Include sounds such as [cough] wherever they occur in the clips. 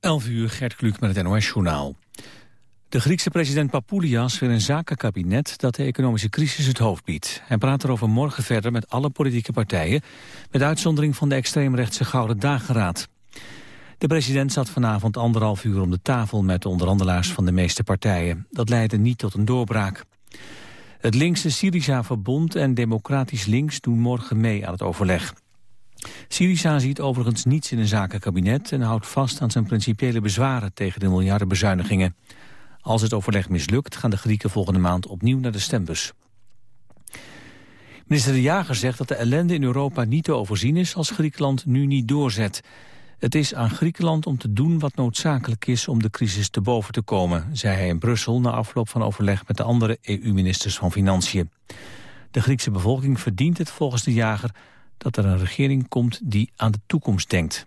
11 uur, Gert Kluk met het NOS-journaal. De Griekse president Papoulias wil een zakenkabinet dat de economische crisis het hoofd biedt. Hij praat erover morgen verder met alle politieke partijen, met uitzondering van de extreemrechtse Gouden Dageraad. De president zat vanavond anderhalf uur om de tafel met de onderhandelaars van de meeste partijen. Dat leidde niet tot een doorbraak. Het linkse Syriza-verbond en Democratisch Links doen morgen mee aan het overleg. Syriza ziet overigens niets in een zakenkabinet en houdt vast aan zijn principiële bezwaren tegen de miljardenbezuinigingen. Als het overleg mislukt gaan de Grieken volgende maand opnieuw naar de stembus. Minister De Jager zegt dat de ellende in Europa niet te overzien is als Griekenland nu niet doorzet. Het is aan Griekenland om te doen wat noodzakelijk is om de crisis te boven te komen, zei hij in Brussel na afloop van overleg met de andere EU-ministers van Financiën. De Griekse bevolking verdient het volgens De Jager dat er een regering komt die aan de toekomst denkt.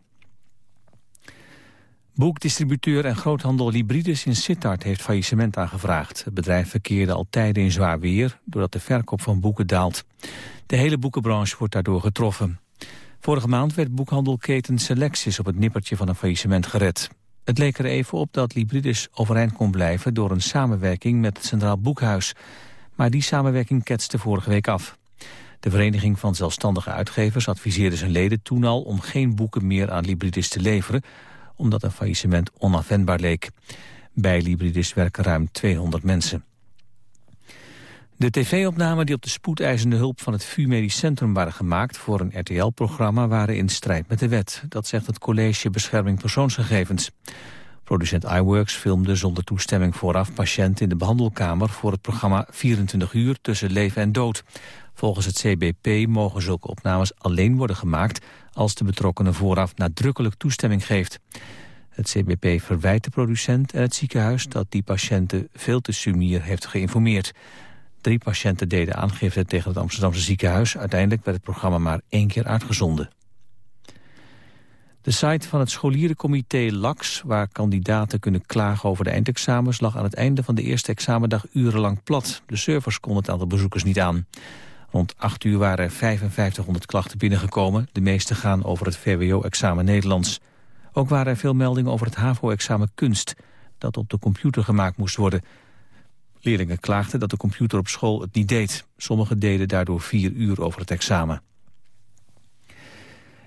Boekdistributeur en groothandel Libridis in Sittard heeft faillissement aangevraagd. Het bedrijf verkeerde al tijden in zwaar weer, doordat de verkoop van boeken daalt. De hele boekenbranche wordt daardoor getroffen. Vorige maand werd boekhandelketen Selectis op het nippertje van een faillissement gered. Het leek er even op dat Libridis overeind kon blijven door een samenwerking met het Centraal Boekhuis. Maar die samenwerking ketste vorige week af. De Vereniging van Zelfstandige Uitgevers adviseerde zijn leden toen al om geen boeken meer aan Libridis te leveren, omdat een faillissement onafwendbaar leek. Bij Libridis werken ruim 200 mensen. De tv-opnamen die op de spoedeisende hulp van het VU Medisch Centrum waren gemaakt voor een RTL-programma waren in strijd met de wet. Dat zegt het College Bescherming Persoonsgegevens. Producent iWorks filmde zonder toestemming vooraf patiënten in de behandelkamer voor het programma 24 uur tussen leven en dood. Volgens het CBP mogen zulke opnames alleen worden gemaakt als de betrokkenen vooraf nadrukkelijk toestemming geeft. Het CBP verwijt de producent en het ziekenhuis dat die patiënten veel te sumier heeft geïnformeerd. Drie patiënten deden aangifte tegen het Amsterdamse ziekenhuis. Uiteindelijk werd het programma maar één keer uitgezonden. De site van het scholierencomité LAX, waar kandidaten kunnen klagen over de eindexamens, lag aan het einde van de eerste examendag urenlang plat. De servers konden het aantal bezoekers niet aan. Rond 8 uur waren er 5500 klachten binnengekomen. De meeste gaan over het VWO-examen Nederlands. Ook waren er veel meldingen over het HAVO-examen kunst... dat op de computer gemaakt moest worden. Leerlingen klaagden dat de computer op school het niet deed. Sommigen deden daardoor vier uur over het examen.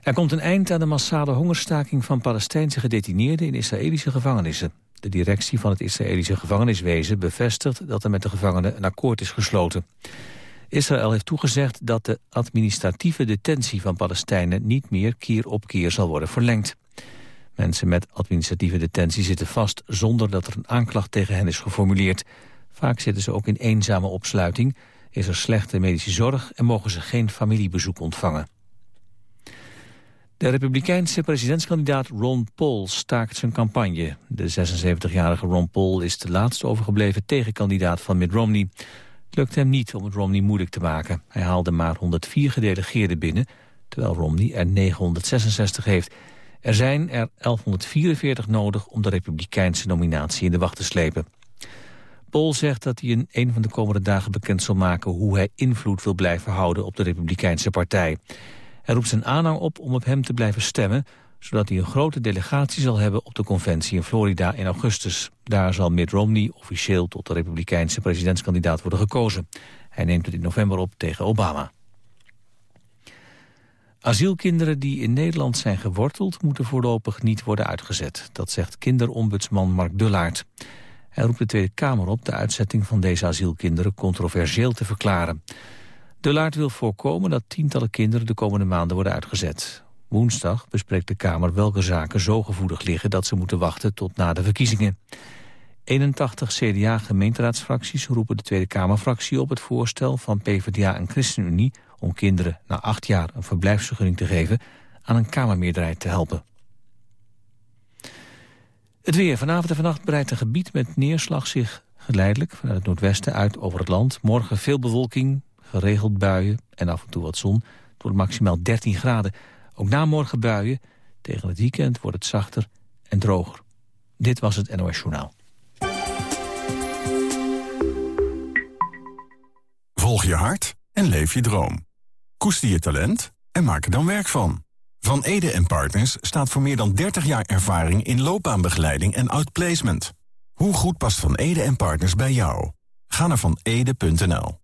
Er komt een eind aan de massale hongerstaking van Palestijnse gedetineerden in Israëlische gevangenissen. De directie van het Israëlische gevangeniswezen bevestigt dat er met de gevangenen een akkoord is gesloten. Israël heeft toegezegd dat de administratieve detentie van Palestijnen niet meer keer op keer zal worden verlengd. Mensen met administratieve detentie zitten vast zonder dat er een aanklacht tegen hen is geformuleerd. Vaak zitten ze ook in eenzame opsluiting, is er slechte medische zorg en mogen ze geen familiebezoek ontvangen. De republikeinse presidentskandidaat Ron Paul staakt zijn campagne. De 76-jarige Ron Paul is de laatste overgebleven tegenkandidaat van Mitt Romney. Het lukt hem niet om het Romney moeilijk te maken. Hij haalde maar 104 gedelegeerden binnen, terwijl Romney er 966 heeft. Er zijn er 1144 nodig om de republikeinse nominatie in de wacht te slepen. Paul zegt dat hij in een van de komende dagen bekend zal maken... hoe hij invloed wil blijven houden op de Republikeinse partij. Hij roept zijn aanhang op om op hem te blijven stemmen... zodat hij een grote delegatie zal hebben op de conventie in Florida in augustus. Daar zal Mitt Romney officieel tot de Republikeinse presidentskandidaat worden gekozen. Hij neemt het in november op tegen Obama. Asielkinderen die in Nederland zijn geworteld... moeten voorlopig niet worden uitgezet. Dat zegt kinderombudsman Mark Dullaert. Hij roept de Tweede Kamer op de uitzetting van deze asielkinderen controversieel te verklaren. De Laart wil voorkomen dat tientallen kinderen de komende maanden worden uitgezet. Woensdag bespreekt de Kamer welke zaken zo gevoelig liggen dat ze moeten wachten tot na de verkiezingen. 81 CDA-gemeenteraadsfracties roepen de Tweede Kamerfractie op het voorstel van PvdA en ChristenUnie om kinderen na acht jaar een verblijfsvergunning te geven aan een Kamermeerderheid te helpen. Het weer. Vanavond en vannacht breidt een gebied met neerslag zich geleidelijk vanuit het noordwesten uit over het land. Morgen veel bewolking, geregeld buien en af en toe wat zon. Wordt maximaal 13 graden. Ook na morgen buien. Tegen het weekend wordt het zachter en droger. Dit was het NOS Journaal. Volg je hart en leef je droom. Koester je talent en maak er dan werk van. Van Ede en Partners staat voor meer dan 30 jaar ervaring in loopbaanbegeleiding en outplacement. Hoe goed past Van Ede en Partners bij jou? Ga naar vanede.nl.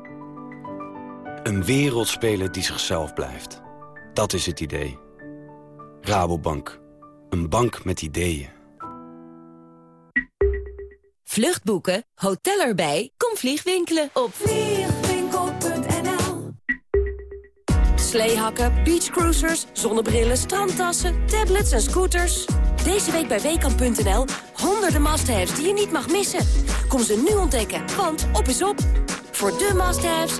Een wereldspeler die zichzelf blijft. Dat is het idee. Rabobank. Een bank met ideeën. Vluchtboeken, hotel erbij, kom vliegwinkelen op vliegwinkel.nl Sleehakken, beachcruisers, zonnebrillen, strandtassen, tablets en scooters. Deze week bij Weekamp.nl honderden must-haves die je niet mag missen. Kom ze nu ontdekken, want op is op. Voor de must-haves,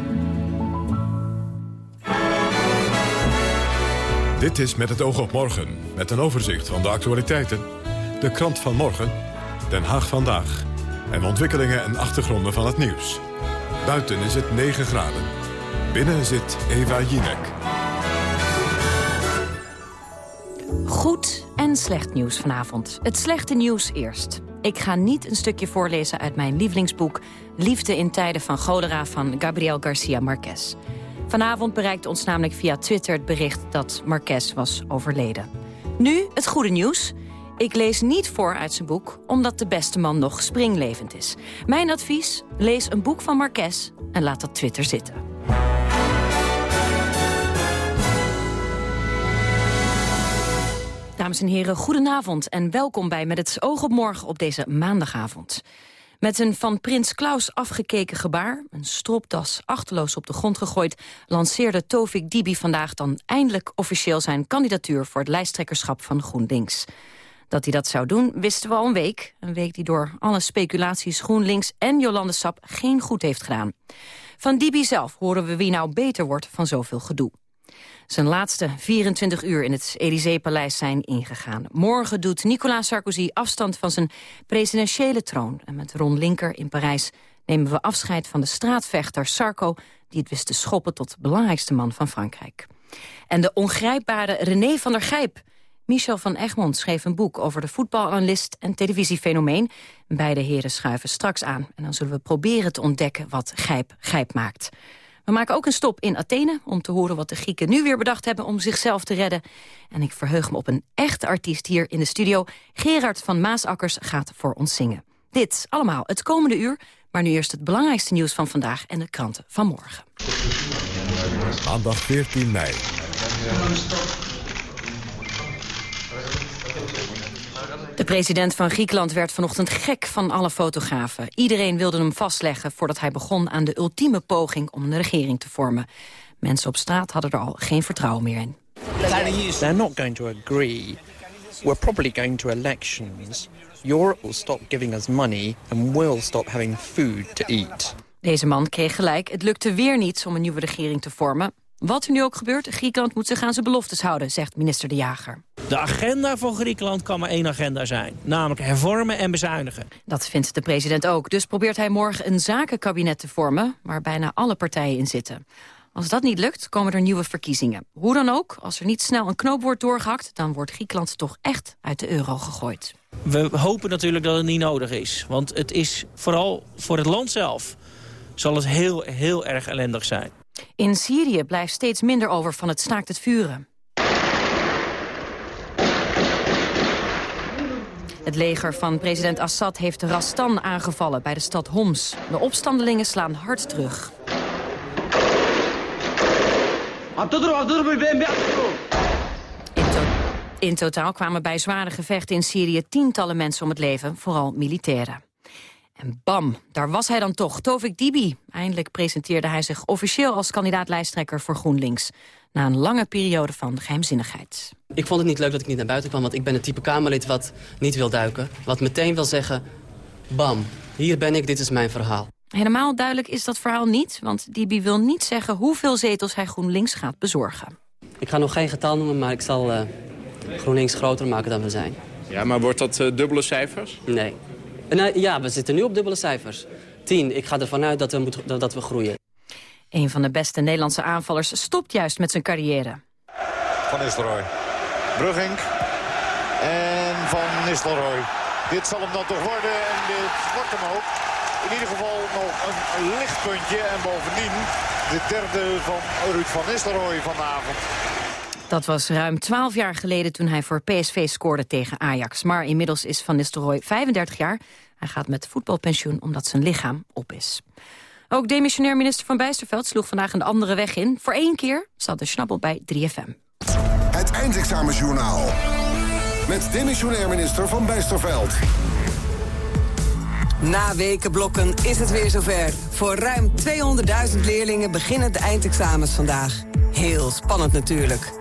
Dit is Met het oog op morgen, met een overzicht van de actualiteiten. De krant van morgen, Den Haag vandaag en ontwikkelingen en achtergronden van het nieuws. Buiten is het 9 graden. Binnen zit Eva Jinek. Goed en slecht nieuws vanavond. Het slechte nieuws eerst. Ik ga niet een stukje voorlezen uit mijn lievelingsboek... Liefde in tijden van cholera van Gabriel Garcia Marquez. Vanavond bereikte ons namelijk via Twitter het bericht dat Marquez was overleden. Nu het goede nieuws. Ik lees niet voor uit zijn boek, omdat de beste man nog springlevend is. Mijn advies, lees een boek van Marquez en laat dat Twitter zitten. Dames en heren, goedenavond en welkom bij Met het oog op morgen op deze maandagavond. Met een van prins Klaus afgekeken gebaar, een stropdas achterloos op de grond gegooid... lanceerde Tovik Dibi vandaag dan eindelijk officieel zijn kandidatuur... voor het lijsttrekkerschap van GroenLinks. Dat hij dat zou doen, wisten we al een week. Een week die door alle speculaties GroenLinks en Jolande Sap geen goed heeft gedaan. Van Dibi zelf horen we wie nou beter wordt van zoveel gedoe. Zijn laatste 24 uur in het Élysée-paleis zijn ingegaan. Morgen doet Nicolas Sarkozy afstand van zijn presidentiële troon. En met Ron Linker in Parijs nemen we afscheid van de straatvechter Sarko... die het wist te schoppen tot belangrijkste man van Frankrijk. En de ongrijpbare René van der Gijp Michel van Egmond schreef een boek over de voetbalanalist en televisiefenomeen. Beide heren schuiven straks aan. En dan zullen we proberen te ontdekken wat Gijp Gijp maakt. We maken ook een stop in Athene om te horen wat de Grieken nu weer bedacht hebben om zichzelf te redden. En ik verheug me op een echte artiest hier in de studio. Gerard van Maasakkers gaat voor ons zingen. Dit allemaal het komende uur, maar nu eerst het belangrijkste nieuws van vandaag en de kranten van morgen. Maandag 14 mei. De president van Griekenland werd vanochtend gek van alle fotografen. Iedereen wilde hem vastleggen voordat hij begon aan de ultieme poging om een regering te vormen. Mensen op straat hadden er al geen vertrouwen meer in. They're not going to agree. We're probably going to elections. Europe will stop giving us money and we'll stop having food to eat. Deze man kreeg gelijk. Het lukte weer niet om een nieuwe regering te vormen. Wat er nu ook gebeurt, Griekenland moet zich aan zijn beloftes houden, zegt minister De Jager. De agenda voor Griekenland kan maar één agenda zijn. Namelijk hervormen en bezuinigen. Dat vindt de president ook. Dus probeert hij morgen een zakenkabinet te vormen... waar bijna alle partijen in zitten. Als dat niet lukt, komen er nieuwe verkiezingen. Hoe dan ook, als er niet snel een knoop wordt doorgehakt... dan wordt Griekenland toch echt uit de euro gegooid. We hopen natuurlijk dat het niet nodig is. Want het is vooral voor het land zelf... zal het heel, heel erg ellendig zijn. In Syrië blijft steeds minder over van het staakt het vuren. Het leger van president Assad heeft Rastan aangevallen bij de stad Homs. De opstandelingen slaan hard terug. In, In totaal kwamen bij zware gevechten in Syrië tientallen mensen om het leven, vooral militairen. En bam, daar was hij dan toch, Tovik Dibi. Eindelijk presenteerde hij zich officieel als kandidaat-lijsttrekker voor GroenLinks. Na een lange periode van geheimzinnigheid. Ik vond het niet leuk dat ik niet naar buiten kwam, want ik ben het type Kamerlid wat niet wil duiken. Wat meteen wil zeggen, bam, hier ben ik, dit is mijn verhaal. Helemaal duidelijk is dat verhaal niet, want Dibi wil niet zeggen hoeveel zetels hij GroenLinks gaat bezorgen. Ik ga nog geen getal noemen, maar ik zal uh, GroenLinks groter maken dan we zijn. Ja, maar wordt dat uh, dubbele cijfers? Nee. Uh, ja, we zitten nu op dubbele cijfers. 10. Ik ga ervan uit dat we, moet, dat we groeien. Een van de beste Nederlandse aanvallers stopt juist met zijn carrière. Van Nistelrooy. Brugging. En Van Nistelrooy. Dit zal hem dan toch worden en dit wordt hem ook. In ieder geval nog een lichtpuntje. En bovendien de derde van Ruud van Nistelrooy vanavond. Dat was ruim 12 jaar geleden toen hij voor PSV scoorde tegen Ajax. Maar inmiddels is Van Nistelrooy 35 jaar. Hij gaat met voetbalpensioen omdat zijn lichaam op is. Ook demissionair minister Van Bijsterveld sloeg vandaag een andere weg in. Voor één keer zat de schnappel bij 3FM. Het eindexamenjournaal. Met demissionair minister Van Bijsterveld. Na wekenblokken is het weer zover. Voor ruim 200.000 leerlingen beginnen de eindexamens vandaag. Heel spannend natuurlijk.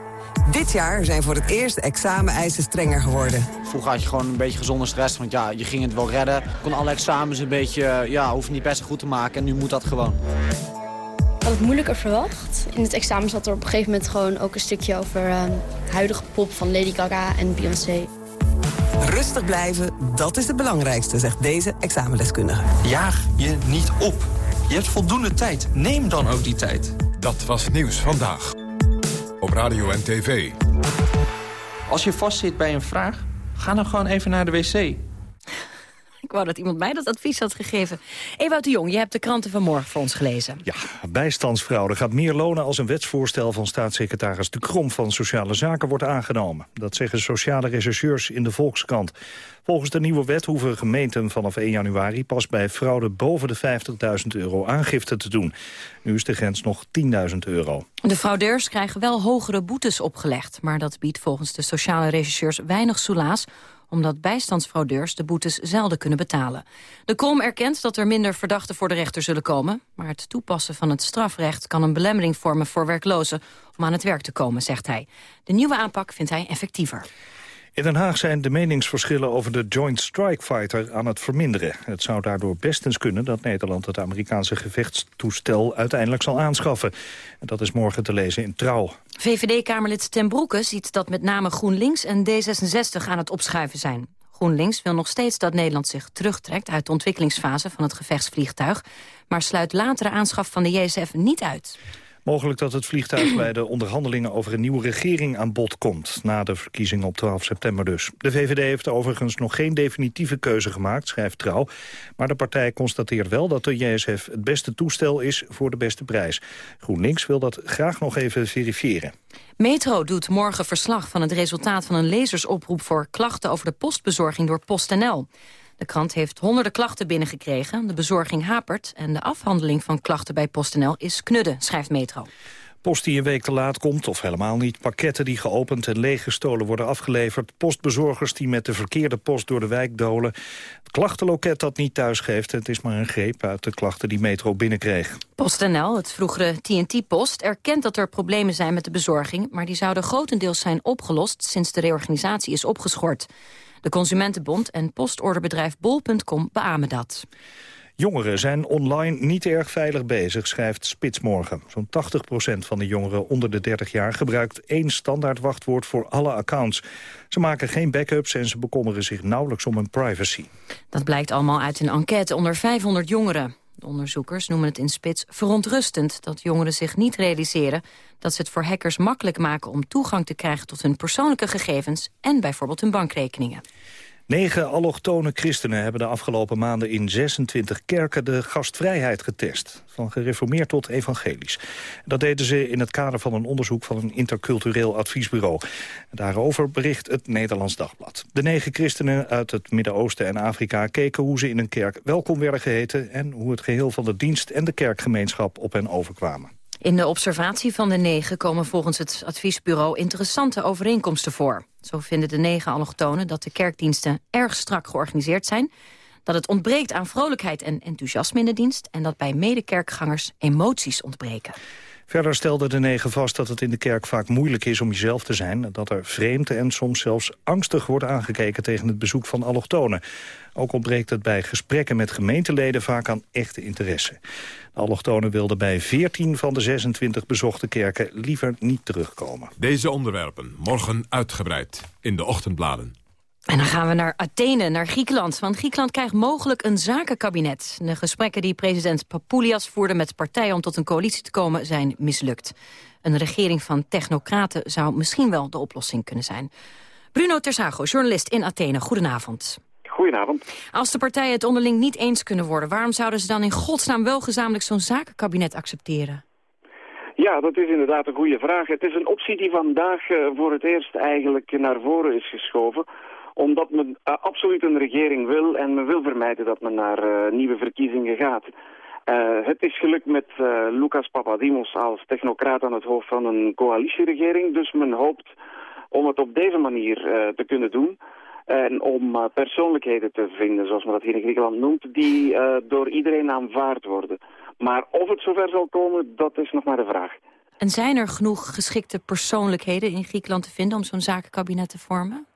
Dit jaar zijn voor het eerst de exameneisen strenger geworden. Vroeger had je gewoon een beetje gezonde stress, want ja, je ging het wel redden. Je kon alle examens een beetje, ja, hoef je niet best goed te maken en nu moet dat gewoon. Ik had het moeilijker verwacht. In het examen zat er op een gegeven moment gewoon ook een stukje over uh, huidige pop van Lady Gaga en Beyoncé. Rustig blijven, dat is het belangrijkste, zegt deze examendeskundige. Jaag je niet op. Je hebt voldoende tijd. Neem dan ook die tijd. Dat was Nieuws Vandaag. Radio en tv. Als je vastzit bij een vraag, ga dan gewoon even naar de wc. Ik wou dat iemand mij dat advies had gegeven. Ewout de Jong, je hebt de kranten van morgen voor ons gelezen. Ja, bijstandsfraude gaat meer lonen als een wetsvoorstel van staatssecretaris De Krom van Sociale Zaken wordt aangenomen. Dat zeggen sociale rechercheurs in de Volkskrant. Volgens de nieuwe wet hoeven gemeenten vanaf 1 januari pas bij fraude boven de 50.000 euro aangifte te doen. Nu is de grens nog 10.000 euro. De fraudeurs krijgen wel hogere boetes opgelegd, maar dat biedt volgens de sociale rechercheurs weinig soelaas omdat bijstandsfraudeurs de boetes zelden kunnen betalen. De Krom erkent dat er minder verdachten voor de rechter zullen komen... maar het toepassen van het strafrecht kan een belemmering vormen voor werklozen... om aan het werk te komen, zegt hij. De nieuwe aanpak vindt hij effectiever. In Den Haag zijn de meningsverschillen over de Joint Strike Fighter aan het verminderen. Het zou daardoor bestens kunnen dat Nederland het Amerikaanse gevechtstoestel uiteindelijk zal aanschaffen. En dat is morgen te lezen in Trouw. VVD-Kamerlid Ten Broeke ziet dat met name GroenLinks en D66 aan het opschuiven zijn. GroenLinks wil nog steeds dat Nederland zich terugtrekt uit de ontwikkelingsfase van het gevechtsvliegtuig, maar sluit latere aanschaf van de JSF niet uit. Mogelijk dat het vliegtuig bij de onderhandelingen over een nieuwe regering aan bod komt. Na de verkiezingen op 12 september dus. De VVD heeft overigens nog geen definitieve keuze gemaakt, schrijft Trouw. Maar de partij constateert wel dat de JSF het beste toestel is voor de beste prijs. GroenLinks wil dat graag nog even verifiëren. Metro doet morgen verslag van het resultaat van een lezersoproep voor klachten over de postbezorging door PostNL. De krant heeft honderden klachten binnengekregen. De bezorging hapert en de afhandeling van klachten bij PostNL is knudden, schrijft Metro. Post die een week te laat komt, of helemaal niet. Pakketten die geopend en leeggestolen worden afgeleverd. Postbezorgers die met de verkeerde post door de wijk dolen. Het klachtenloket dat niet thuisgeeft. Het is maar een greep uit de klachten die Metro binnenkreeg. PostNL, het vroegere TNT-post, erkent dat er problemen zijn met de bezorging. Maar die zouden grotendeels zijn opgelost sinds de reorganisatie is opgeschort. De Consumentenbond en postorderbedrijf Bol.com beamen dat. Jongeren zijn online niet erg veilig bezig, schrijft Spitsmorgen. Zo'n 80% van de jongeren onder de 30 jaar gebruikt één standaard wachtwoord voor alle accounts. Ze maken geen backups en ze bekommeren zich nauwelijks om hun privacy. Dat blijkt allemaal uit een enquête onder 500 jongeren. De onderzoekers noemen het in spits verontrustend dat jongeren zich niet realiseren dat ze het voor hackers makkelijk maken om toegang te krijgen tot hun persoonlijke gegevens en bijvoorbeeld hun bankrekeningen. Negen allochtone christenen hebben de afgelopen maanden in 26 kerken de gastvrijheid getest. Van gereformeerd tot evangelisch. Dat deden ze in het kader van een onderzoek van een intercultureel adviesbureau. Daarover bericht het Nederlands Dagblad. De negen christenen uit het Midden-Oosten en Afrika keken hoe ze in een kerk welkom werden geheten... en hoe het geheel van de dienst en de kerkgemeenschap op hen overkwamen. In de observatie van de negen komen volgens het adviesbureau interessante overeenkomsten voor. Zo vinden de negen allochtonen dat de kerkdiensten erg strak georganiseerd zijn... dat het ontbreekt aan vrolijkheid en enthousiasme in de dienst... en dat bij medekerkgangers emoties ontbreken. Verder stelden de negen vast dat het in de kerk vaak moeilijk is om jezelf te zijn... dat er vreemd en soms zelfs angstig wordt aangekeken tegen het bezoek van allochtonen. Ook ontbreekt het bij gesprekken met gemeenteleden vaak aan echte interesse. De allochtonen wilden bij 14 van de 26 bezochte kerken liever niet terugkomen. Deze onderwerpen morgen uitgebreid in de ochtendbladen. En dan gaan we naar Athene, naar Griekenland. Want Griekenland krijgt mogelijk een zakenkabinet. De gesprekken die president Papoulias voerde met partijen... om tot een coalitie te komen, zijn mislukt. Een regering van technocraten zou misschien wel de oplossing kunnen zijn. Bruno Tersago, journalist in Athene. Goedenavond. Goedenavond. Als de partijen het onderling niet eens kunnen worden... waarom zouden ze dan in godsnaam wel gezamenlijk zo'n zakenkabinet accepteren? Ja, dat is inderdaad een goede vraag. Het is een optie die vandaag uh, voor het eerst eigenlijk naar voren is geschoven omdat men uh, absoluut een regering wil en men wil vermijden dat men naar uh, nieuwe verkiezingen gaat. Uh, het is gelukt met Lucas Papadimos als technocraat aan het hoofd van een coalitieregering. Dus men hoopt om het op deze manier te kunnen doen. En om persoonlijkheden te vinden, zoals men dat hier in Griekenland noemt, die door iedereen aanvaard worden. Maar of het zover zal komen, dat is nog maar de vraag. En zijn er genoeg geschikte persoonlijkheden in Griekenland te vinden om zo'n zakenkabinet te vormen?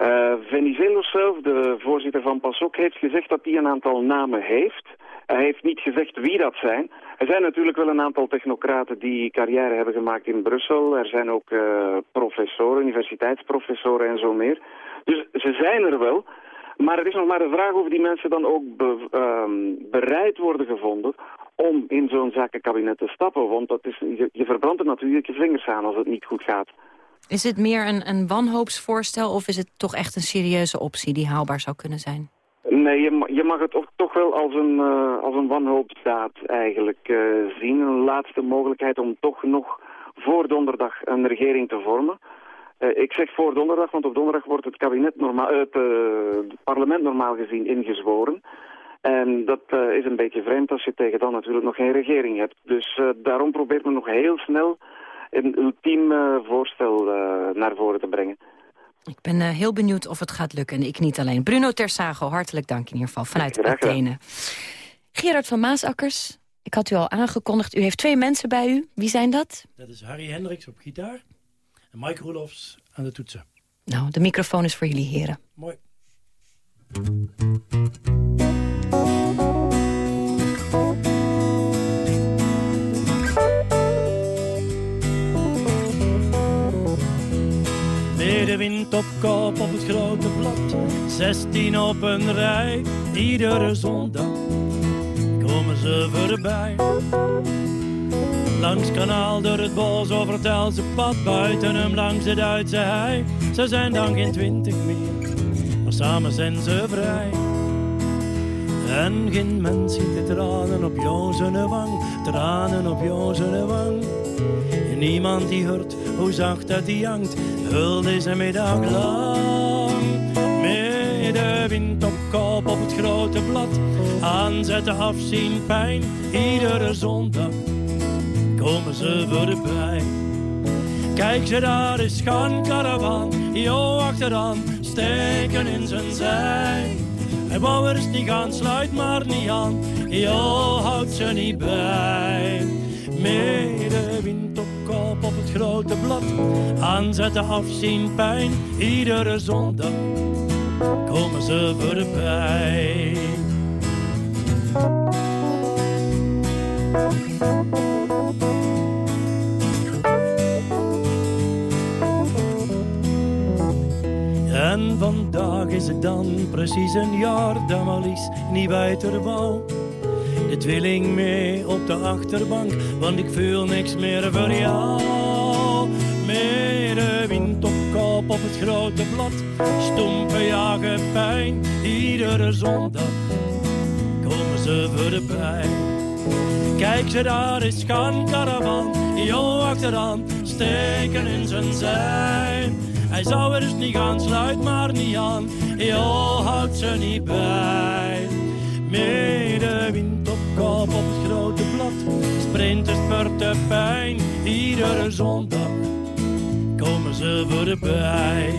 Uh, Venizelos zelf, de voorzitter van PASOK, heeft gezegd dat hij een aantal namen heeft. Hij heeft niet gezegd wie dat zijn. Er zijn natuurlijk wel een aantal technocraten die carrière hebben gemaakt in Brussel. Er zijn ook uh, professoren, universiteitsprofessoren en zo meer. Dus ze zijn er wel. Maar het is nog maar de vraag of die mensen dan ook be, um, bereid worden gevonden om in zo'n zakenkabinet te stappen. Want dat is, je, je verbrandt er natuurlijk je vingers aan als het niet goed gaat. Is het meer een, een wanhoopsvoorstel of is het toch echt een serieuze optie die haalbaar zou kunnen zijn? Nee, je, mag het toch wel als een, uh, als een wanhoopsdaad eigenlijk uh, zien. Een laatste mogelijkheid om toch nog voor donderdag een regering te vormen. Uh, ik zeg voor donderdag, want op donderdag wordt het, kabinet normaal, het, het parlement normaal gezien ingezworen. En dat is een beetje vreemd als je tegen dan natuurlijk nog geen regering hebt. Dus daarom probeert men nog heel snel een ultiem uh, voorstel uh, naar voren te brengen. Ik ben uh, heel benieuwd of het gaat lukken. En ik niet alleen. Bruno Tersago, hartelijk dank in ieder geval vanuit Athene. Gerard van Maasakkers, ik had u al aangekondigd. U heeft twee mensen bij u. Wie zijn dat? Dat is Harry Hendricks op gitaar en Mike Roelofs aan de toetsen. Nou, de microfoon is voor jullie heren. Mooi. Wind op kop op het grote blad. 16 op een rij, iedere zondag komen ze voorbij. Langs kanaal door het bos over het Else pad, buiten hem langs de Duitse hei. Ze zijn dan geen twintig meer, maar samen zijn ze vrij. En geen mens ziet de tranen op jouw wang, tranen op jouw wang. En niemand die hoort hoe zacht dat die hangt, hul deze middag lang. Wind op kop op het grote blad, aanzetten afzien pijn, iedere zondag komen ze voorbij. Kijk ze daar is gaan karavan, jo achteraan, steken in zijn zij. Er eens niet gaan, sluit maar niet aan, jo houdt ze niet bij. Met de wind op kop op het grote blad, aanzetten afzien pijn, iedere zondag komen ze voorbij. Vandaag is het dan precies een jaar dat Marlies niet weiter wou. De tweeling mee op de achterbank, want ik voel niks meer voor jou. Met de wind op kop op het grote blad, stompe jagen pijn. Iedere zondag komen ze voorbij. Kijk ze daar is gaan caravan, jo achteraan, steken in zijn zijn. Hij zou er dus niet gaan, sluit maar niet aan. Jo, houdt ze niet bij. Met de wind op kop op het grote blad. Sprinters spurten pijn. Iedere zondag komen ze ze voorbij.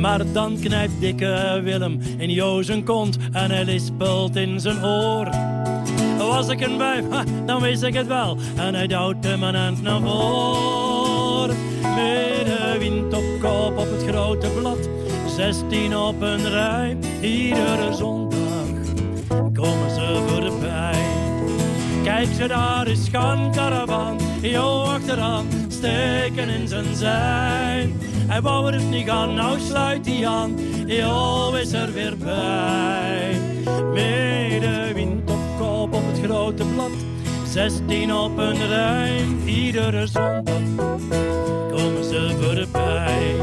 Maar dan knijpt dikke Willem in Jo zijn kont en hij lispelt in zijn oor. Was ik een wijf, ha, dan wist ik het wel. En hij duwt hem een hand naar voren. Op kop op het grote blad. Zestien op een rij, iedere zondag komen ze voorbij. Kijk ze daar is gaan caravan, Jo achteraan, steken in zijn zijn. Hij wou er niet gaan, nou sluit hij aan, Jo is er weer bij. Met de wind op kop op het grote blad, zestien op een rij, iedere zondag komen ze voorbij.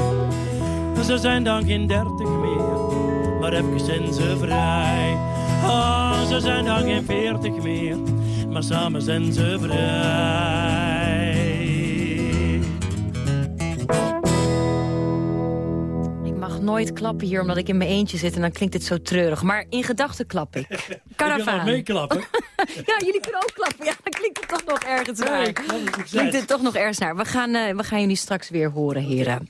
Ze zijn dan geen dertig meer, maar even zijn ze vrij. Ah, ze zijn dan geen veertig meer, maar samen zijn ze vrij. Nooit klappen hier omdat ik in mijn eentje zit en dan klinkt het zo treurig. Maar in gedachten klap ik. [laughs] Ik Caravaan. meeklappen. [laughs] Ja, jullie kunnen ook klappen. Ja, dan klinkt het toch nog ergens naar. ik Klinkt het toch nog ergens naar. We gaan, eh, we gaan jullie straks weer horen, heren.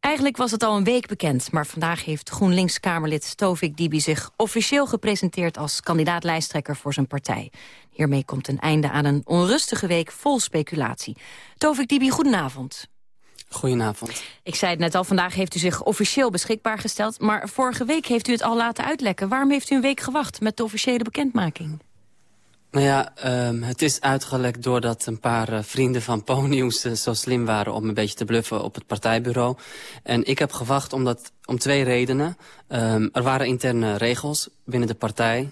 Eigenlijk was het al een week bekend, maar vandaag heeft GroenLinks-Kamerlid Tovik Dibi zich officieel gepresenteerd als kandidaat-lijsttrekker voor zijn partij. Hiermee komt een einde aan een onrustige week vol speculatie. Tovik Dibi, goedenavond. Goedenavond. Ik zei het net al, vandaag heeft u zich officieel beschikbaar gesteld, maar vorige week heeft u het al laten uitlekken. Waarom heeft u een week gewacht met de officiële bekendmaking? Nou ja, ehm, het is uitgelekt doordat een paar eh, vrienden van Ponyus zo slim waren om een beetje te bluffen op het partijbureau. En ik heb gewacht omdat, om twee redenen. Ehm, er waren interne regels binnen de partij.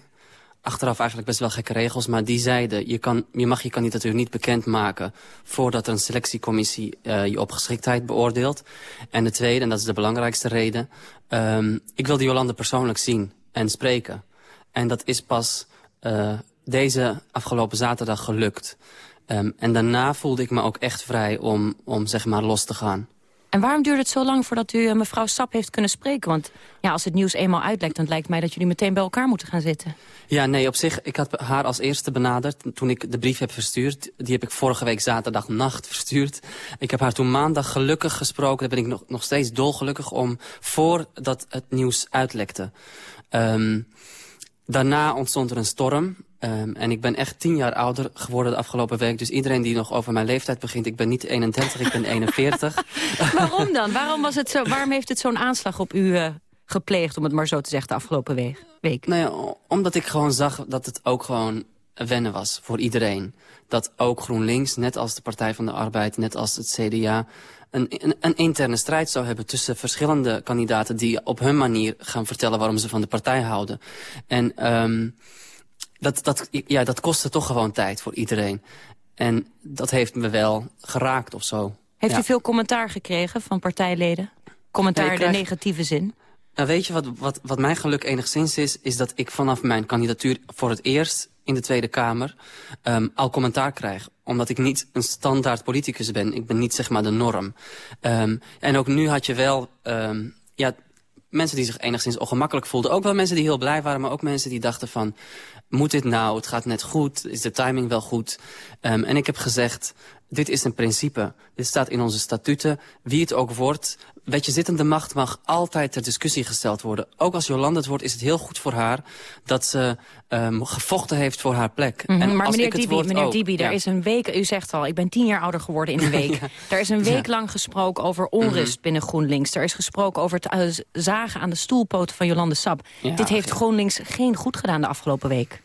Achteraf eigenlijk best wel gekke regels, maar die zeiden... je, kan, je mag je kandidatuur niet bekendmaken voordat er een selectiecommissie eh, je opgeschiktheid beoordeelt. En de tweede, en dat is de belangrijkste reden... ehm, ik wilde Jolande persoonlijk zien en spreken. En dat is pas eh, deze afgelopen zaterdag gelukt. Ehm, en daarna voelde ik me ook echt vrij om, om zeg maar los te gaan. En waarom duurde het zo lang voordat u eh, mevrouw Sap heeft kunnen spreken? Want ja, als het nieuws eenmaal uitlekt, dan lijkt mij dat jullie meteen bij elkaar moeten gaan zitten. Ja, nee, op zich, ik had haar als eerste benaderd toen ik de brief heb verstuurd. Die heb ik vorige week zaterdag nacht verstuurd. Ik heb haar toen maandag gelukkig gesproken. Daar ben ik nog, nog steeds dolgelukkig om, voordat het nieuws uitlekte. Ehm, daarna ontstond er een storm. Ehm, en ik ben echt tien jaar ouder geworden de afgelopen week. Dus iedereen die nog over mijn leeftijd begint... ik ben niet 31, ik ben 41. [laughs] waarom dan? Waarom, was het zo, waarom heeft het zo'n aanslag op u eh, gepleegd, om het maar zo te zeggen, de afgelopen week? week? Nou ja, omdat ik gewoon zag dat het ook gewoon wennen was voor iedereen. Dat ook GroenLinks, net als de Partij van de Arbeid, net als het CDA... Een, een, een interne strijd zou hebben tussen verschillende kandidaten... die op hun manier gaan vertellen waarom ze van de partij houden. En ehm, dat, dat, ja, dat kostte toch gewoon tijd voor iedereen. En dat heeft me wel geraakt of zo. Heeft Ja. u veel commentaar gekregen van partijleden? Commentaar Nee, in krijg- negatieve zin? Nou, weet je wat, wat, wat mijn geluk enigszins is? Is dat ik vanaf mijn kandidatuur voor het eerst in de Tweede Kamer ehm, al commentaar krijg. Omdat ik niet een standaard politicus ben. Ik ben niet zeg maar de norm. Ehm, en ook nu had je wel ehm, ja, mensen die zich enigszins ongemakkelijk voelden. Ook wel mensen die heel blij waren, maar ook mensen die dachten van... moet dit nou? Het gaat net goed. Is de timing wel goed? Ehm, en ik heb gezegd, dit is een principe. Dit staat in onze statuten. Wie het ook wordt, weet je, zittende macht mag altijd ter discussie gesteld worden. Ook als Jolande het wordt, is het heel goed voor haar... dat ze ehm, gevochten heeft voor haar plek. Mhm, en maar als meneer ik het Dibi, meneer Dibi, er ja. is een week, u zegt al, ik ben tien jaar ouder geworden in een [laughs] week. Er is een week lang gesproken over onrust Mhm. binnen GroenLinks. Er is gesproken over het eh, zagen aan de stoelpoten van Jolande Sap. Dit heeft. GroenLinks geen goed gedaan de afgelopen week.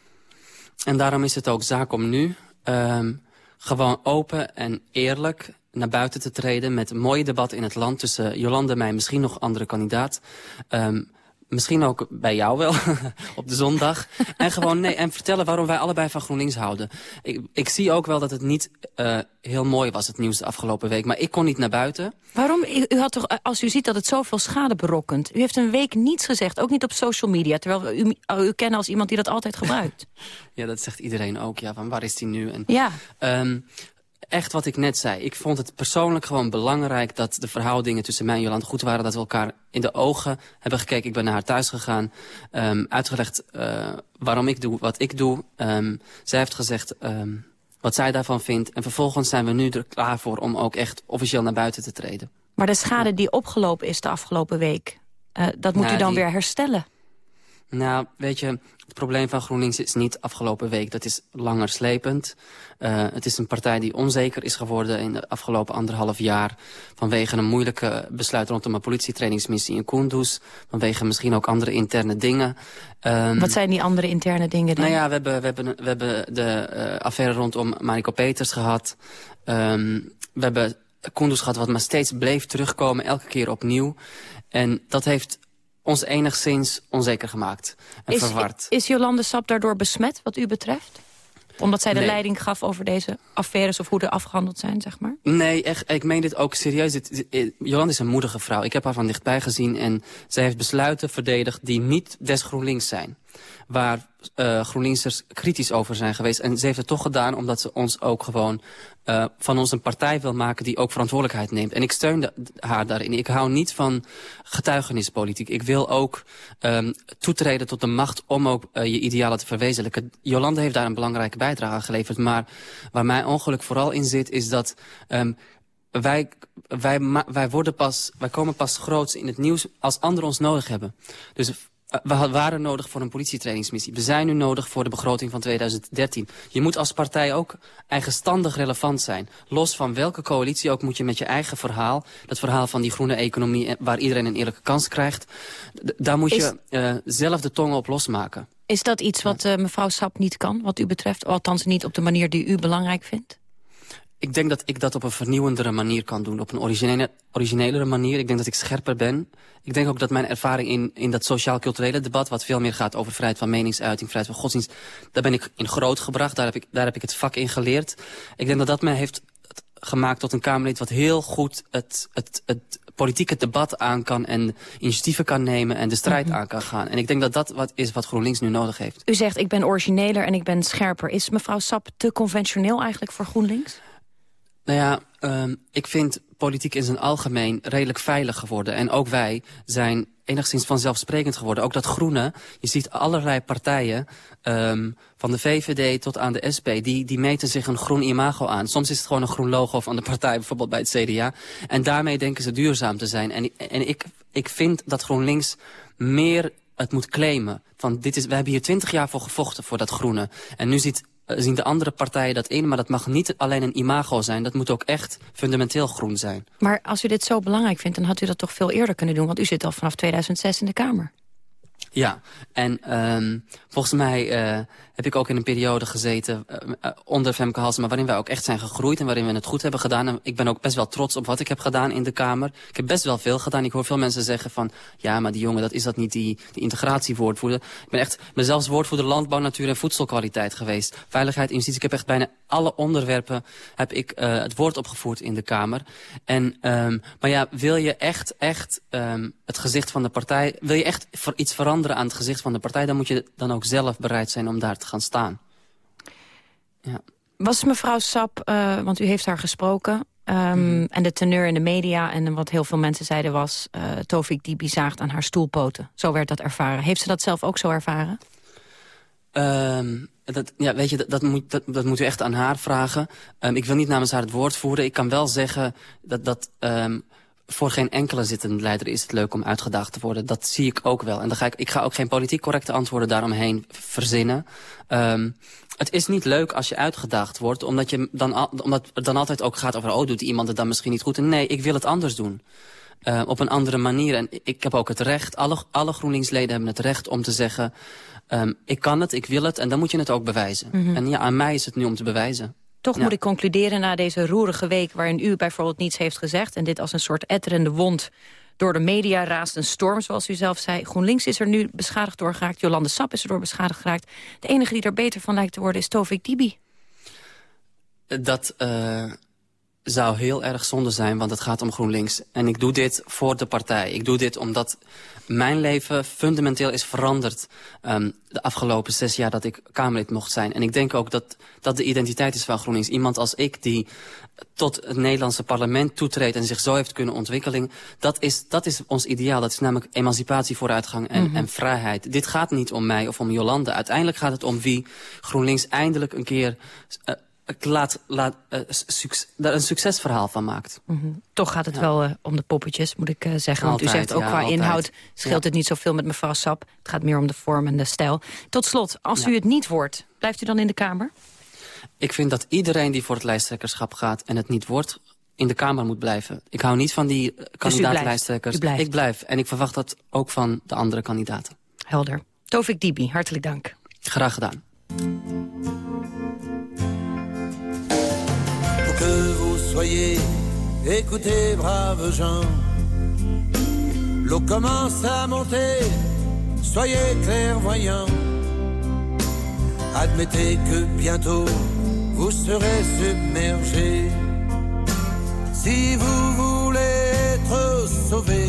En daarom is het ook zaak om nu ehm, gewoon open en eerlijk naar buiten te treden... met een mooi debat in het land tussen Jolande en mij, misschien nog andere kandidaat. Ehm, Misschien ook bij jou wel, [laughs] op de zondag. en gewoon nee, en vertellen waarom wij allebei van GroenLinks houden. Ik, ik zie ook wel dat het niet uh, heel mooi was, het nieuws de afgelopen week. Maar ik kon niet naar buiten. Waarom? U, u, had toch, als u ziet dat het zoveel schade berokkent... u heeft een week niets gezegd, ook niet op social media... terwijl we u, u kennen als iemand die dat altijd gebruikt. [laughs] ja, dat zegt iedereen ook. Ja, van waar is die nu? En, ja. Um, echt wat ik net zei. Ik vond het persoonlijk gewoon belangrijk dat de verhoudingen tussen mij en Jolande goed waren. Dat we elkaar in de ogen hebben gekeken. Ik ben naar haar thuis gegaan. Um, uitgelegd uh, waarom ik doe wat ik doe. Um, zij heeft gezegd um, wat zij daarvan vindt. En vervolgens zijn we nu er klaar voor om ook echt officieel naar buiten te treden. Maar de schade die opgelopen is de afgelopen week, uh, dat moet nou, u dan die... weer herstellen? Nou, weet je, het probleem van GroenLinks is niet afgelopen week. Dat is langer slepend. Uh, het is een partij die onzeker is geworden in de afgelopen anderhalf jaar... vanwege een moeilijke besluit rondom een politietrainingsmissie in Kunduz. Vanwege misschien ook andere interne dingen. Um, Wat zijn die andere interne dingen dan? Nou ja, we hebben, we hebben, we hebben de uh, affaire rondom Mariko Peters gehad. Um, we hebben Kunduz gehad wat maar steeds bleef terugkomen, elke keer opnieuw. En dat heeft ons enigszins onzeker gemaakt en is, verward. Is Jolande Sap daardoor besmet wat u betreft? Omdat zij de nee. leiding gaf over deze affaires of hoe er afgehandeld zijn, zeg maar? Nee, echt, ik meen dit ook serieus. Dit, Jolande is een moedige vrouw. Ik heb haar van dichtbij gezien en zij heeft besluiten verdedigd die niet des GroenLinks zijn waar uh, GroenLinksers kritisch over zijn geweest. En ze heeft het toch gedaan omdat ze ons ook gewoon uh, van ons een partij wil maken die ook verantwoordelijkheid neemt. En ik steun haar daarin. Ik hou niet van getuigenispolitiek. Ik wil ook um, toetreden tot de macht om ook uh, je idealen te verwezenlijken. Jolande heeft daar een belangrijke bijdrage aan geleverd. Maar waar mijn ongeluk vooral in zit is dat... Um, wij, wij, wij, worden pas, wij komen pas groots in het nieuws als anderen ons nodig hebben. Dus we waren nodig voor een politietrainingsmissie. We zijn nu nodig voor de begroting van 2013. Je moet als partij ook eigenstandig relevant zijn. Los van welke coalitie ook moet je met je eigen verhaal... dat verhaal van die groene economie waar iedereen een eerlijke kans krijgt... daar moet je uh, zelf de tongen op losmaken. Is dat iets wat uh, mevrouw Sap niet kan, wat u betreft? Althans niet op de manier die u belangrijk vindt? Ik denk dat ik dat op een vernieuwendere manier kan doen. Op een originele, originelere manier. Ik denk dat ik scherper ben. Ik denk ook dat mijn ervaring in, in dat sociaal-culturele debat... wat veel meer gaat over vrijheid van meningsuiting, vrijheid van godsdienst... daar ben ik in groot gebracht. Daar heb ik, daar heb ik het vak in geleerd. Ik denk dat dat mij heeft gemaakt tot een Kamerlid... wat heel goed het, het, het politieke debat aan kan... en initiatieven kan nemen en de strijd mm -hmm. aan kan gaan. En ik denk dat dat wat is wat GroenLinks nu nodig heeft. U zegt, ik ben origineler en ik ben scherper. Is mevrouw Sap te conventioneel eigenlijk voor GroenLinks? Nou ja, um, ik vind politiek in zijn algemeen redelijk veilig geworden. En ook wij zijn enigszins vanzelfsprekend geworden. Ook dat groene, je ziet allerlei partijen, um, van de VVD tot aan de SP... Die, die meten zich een groen imago aan. Soms is het gewoon een groen logo van de partij, bijvoorbeeld bij het CDA. En daarmee denken ze duurzaam te zijn. En, en ik, ik vind dat GroenLinks meer het moet claimen. Van dit is, we hebben hier twintig jaar voor gevochten, voor dat groene. En nu ziet zien de andere partijen dat in. Maar dat mag niet alleen een imago zijn. Dat moet ook echt fundamenteel groen zijn. Maar als u dit zo belangrijk vindt, dan had u dat toch veel eerder kunnen doen? Want u zit al vanaf 2006 in de Kamer. Ja, en um, volgens mij uh, heb ik ook in een periode gezeten uh, onder Femke Halsema... waarin wij ook echt zijn gegroeid en waarin we het goed hebben gedaan. En ik ben ook best wel trots op wat ik heb gedaan in de Kamer. Ik heb best wel veel gedaan. Ik hoor veel mensen zeggen van... ja, maar die jongen, dat is dat niet die, die integratiewoordvoerder. Ik ben echt mezelf woordvoerder landbouw, natuur en voedselkwaliteit geweest. Veiligheid, justitie. Ik heb echt bijna alle onderwerpen heb ik het woord opgevoerd in de Kamer. En, um, maar ja, wil je echt, echt um, het gezicht van de partij... wil je echt voor iets veranderen aan het gezicht van de partij... dan moet je dan ook zelf bereid zijn om daar te gaan staan. Ja. Was mevrouw Sap, uh, want u heeft haar gesproken... Um, mm. En de teneur in de media en wat heel veel mensen zeiden was... Uh, Tovik die bizaagt aan haar stoelpoten. Zo werd dat ervaren. Heeft ze dat zelf ook zo ervaren? Um, dat, ja, weet je, dat, dat, moet, dat, dat moet u echt aan haar vragen. Um, ik wil niet namens haar het woord voeren. Ik kan wel zeggen dat, dat um, voor geen enkele zittende leider is het leuk om uitgedaagd te worden. Dat zie ik ook wel. En dan ga ik, ik ga ook geen politiek correcte antwoorden daaromheen verzinnen. Um, het is niet leuk als je uitgedaagd wordt, omdat, je dan, al, omdat het dan altijd ook gaat over... oh, doet iemand het dan misschien niet goed? En nee, ik wil het anders doen. Uh, op een andere manier. En ik heb ook het recht, alle, alle GroenLinks-leden hebben het recht om te zeggen... Um, ik kan het, ik wil het en dan moet je het ook bewijzen. Mm -hmm. En ja, aan mij is het nu om te bewijzen. Toch ja. moet ik concluderen na deze roerige week... waarin u bijvoorbeeld niets heeft gezegd... en dit als een soort etterende wond Door de media raast een storm, zoals u zelf zei. GroenLinks is er nu beschadigd door geraakt. Jolande Sap is er door beschadigd geraakt. De enige die er beter van lijkt te worden is Tovik Dibi. Dat uh, zou heel erg zonde zijn, want het gaat om GroenLinks. En ik doe dit voor de partij. Ik doe dit omdat mijn leven fundamenteel is veranderd... Um, de afgelopen zes jaar dat ik Kamerlid mocht zijn. En ik denk ook dat dat de identiteit is van GroenLinks. Iemand als ik die tot het Nederlandse parlement toetreedt... en zich zo heeft kunnen ontwikkelen. Dat is, dat is ons ideaal. Dat is namelijk emancipatie, vooruitgang en, mm -hmm. en vrijheid. Dit gaat niet om mij of om Jolande. Uiteindelijk gaat het om wie GroenLinks eindelijk een keer... Uh, laat, laat, uh, succes, daar een succesverhaal van maakt. Mm -hmm. Toch gaat het ja. wel uh, om de poppetjes, moet ik uh, zeggen. Want u zegt ook ja, qua altijd. inhoud scheelt ja. het niet zoveel met mevrouw Sap. Het gaat meer om de vorm en de stijl. Tot slot, als u het niet wordt, blijft u dan in de Kamer? Ik vind dat iedereen die voor het lijsttrekkerschap gaat en het niet wordt in de Kamer moet blijven. Ik hou niet van die kandidaat-lijsttrekkers. Dus ik blijf. En ik verwacht dat ook van de andere kandidaten. Helder. Tovik Dibi, hartelijk dank. Graag gedaan. Que vous soyez. Écoutez, braves gens, l'eau commence à monter, soyez clairvoyants. Admettez que bientôt vous serez submergés. Si vous voulez être sauvé,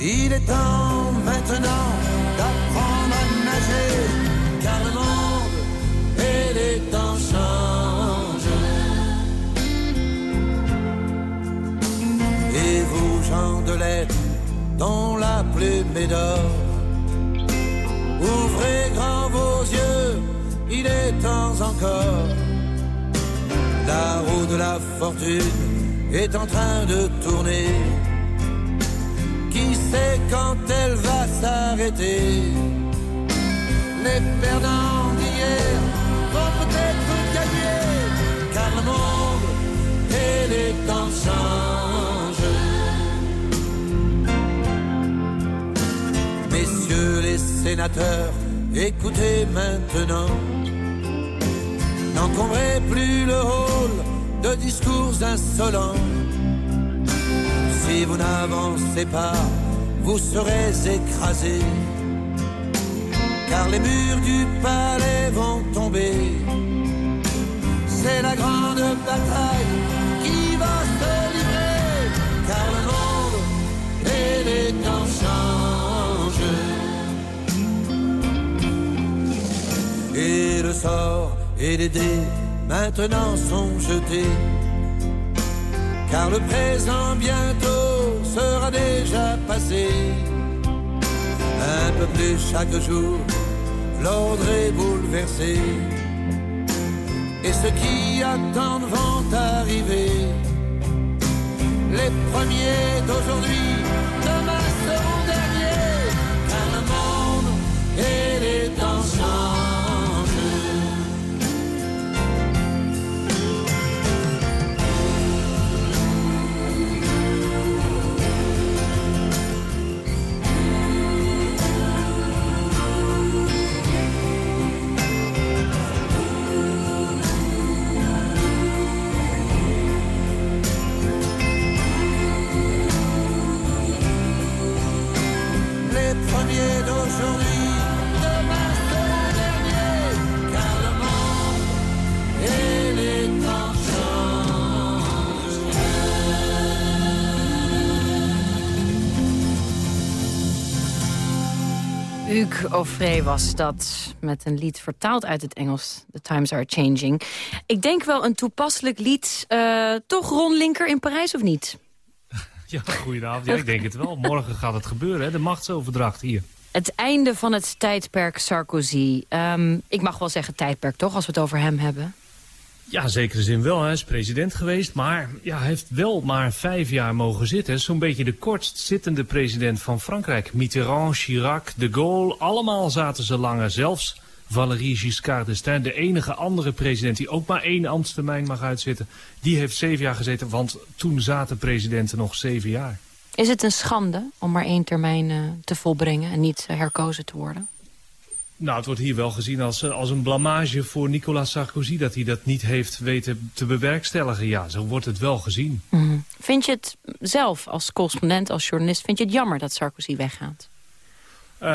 il est temps maintenant d'apprendre à nager, car le monde et les Et vous, gens de lettres, dont la plume est d'or, ouvrez grand vos yeux, il est temps encore. La roue de la fortune est en train de tourner. Qui sait quand elle va s'arrêter? Les perdants d'hier vont peut-être gagner, car le monde et les temps Les sénateurs, écoutez maintenant. N'encombrez plus le hall de discours insolents. Si vous n'avancez pas, vous serez écrasés. Car les murs du palais vont tomber. C'est la grande bataille qui va se livrer. Car le monde et les Et le sort et les dés maintenant sont jetés. Car le présent bientôt sera déjà passé. Un peu plus chaque jour, l'ordre est bouleversé. Et ceux qui attendent vont arriver. Les premiers d'aujourd'hui, Hugues Aufray was dat, met een lied vertaald uit het Engels. The Times Are Changing. Ik denk wel een toepasselijk lied. Uh, toch Ron Linker in Parijs of niet? [laughs] Ja, goedenavond. Ja, ik denk het wel. Morgen gaat het gebeuren, hè? de machtsoverdracht hier. Het einde van het tijdperk Sarkozy. Um, ik mag wel zeggen tijdperk, toch, als we het over hem hebben? Ja, zekere zin wel. Hij is president geweest, maar ja, hij heeft wel maar vijf jaar mogen zitten. Zo'n beetje de kortst zittende president van Frankrijk. Mitterrand, Chirac, de Gaulle, allemaal zaten ze langer. Zelfs Valéry Giscard d'Estaing, de enige andere president die ook maar één ambtstermijn mag uitzitten, die heeft zeven jaar gezeten, want toen zaten presidenten nog zeven jaar. Is het een schande om maar één termijn uh, te volbrengen en niet uh, herkozen te worden? Nou, het wordt hier wel gezien als, als een blamage voor Nicolas Sarkozy... dat hij dat niet heeft weten te bewerkstelligen. Ja, zo wordt het wel gezien. Mm. Vind je het zelf als correspondent, als journalist... vind je het jammer dat Sarkozy weggaat? Uh,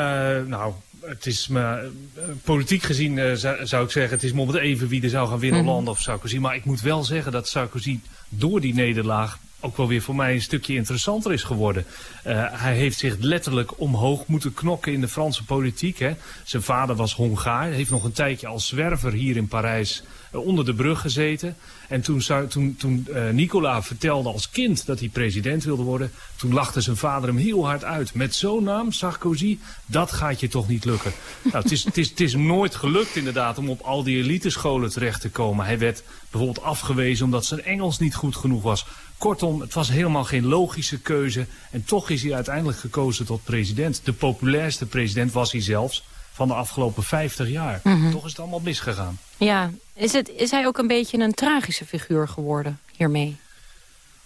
nou, het is me, uh, politiek gezien uh, zou, zou, ik zeggen... het is momenteel even wie er zou gaan winnen, mm. Hollande of Sarkozy. Maar ik moet wel zeggen dat Sarkozy door die nederlaag ook wel weer voor mij een stukje interessanter is geworden. Uh, hij heeft zich letterlijk omhoog moeten knokken in de Franse politiek. Hè. Zijn vader was Hongaar, heeft nog een tijdje als zwerver hier in Parijs uh, onder de brug gezeten. En toen, toen, toen uh, Nicola vertelde als kind dat hij president wilde worden... toen lachte zijn vader hem heel hard uit. Met zo'n naam, Sarkozy, dat gaat je toch niet lukken. nou, het, is, het, is, het is nooit gelukt inderdaad om op al die elitescholen terecht te komen. Hij werd bijvoorbeeld afgewezen omdat zijn Engels niet goed genoeg was. Kortom, het was helemaal geen logische keuze. En toch is hij uiteindelijk gekozen tot president. De populairste president was hij zelfs van de afgelopen 50 jaar. Mm -hmm. Toch is het allemaal misgegaan. Ja, is, het, is hij ook een beetje een tragische figuur geworden hiermee?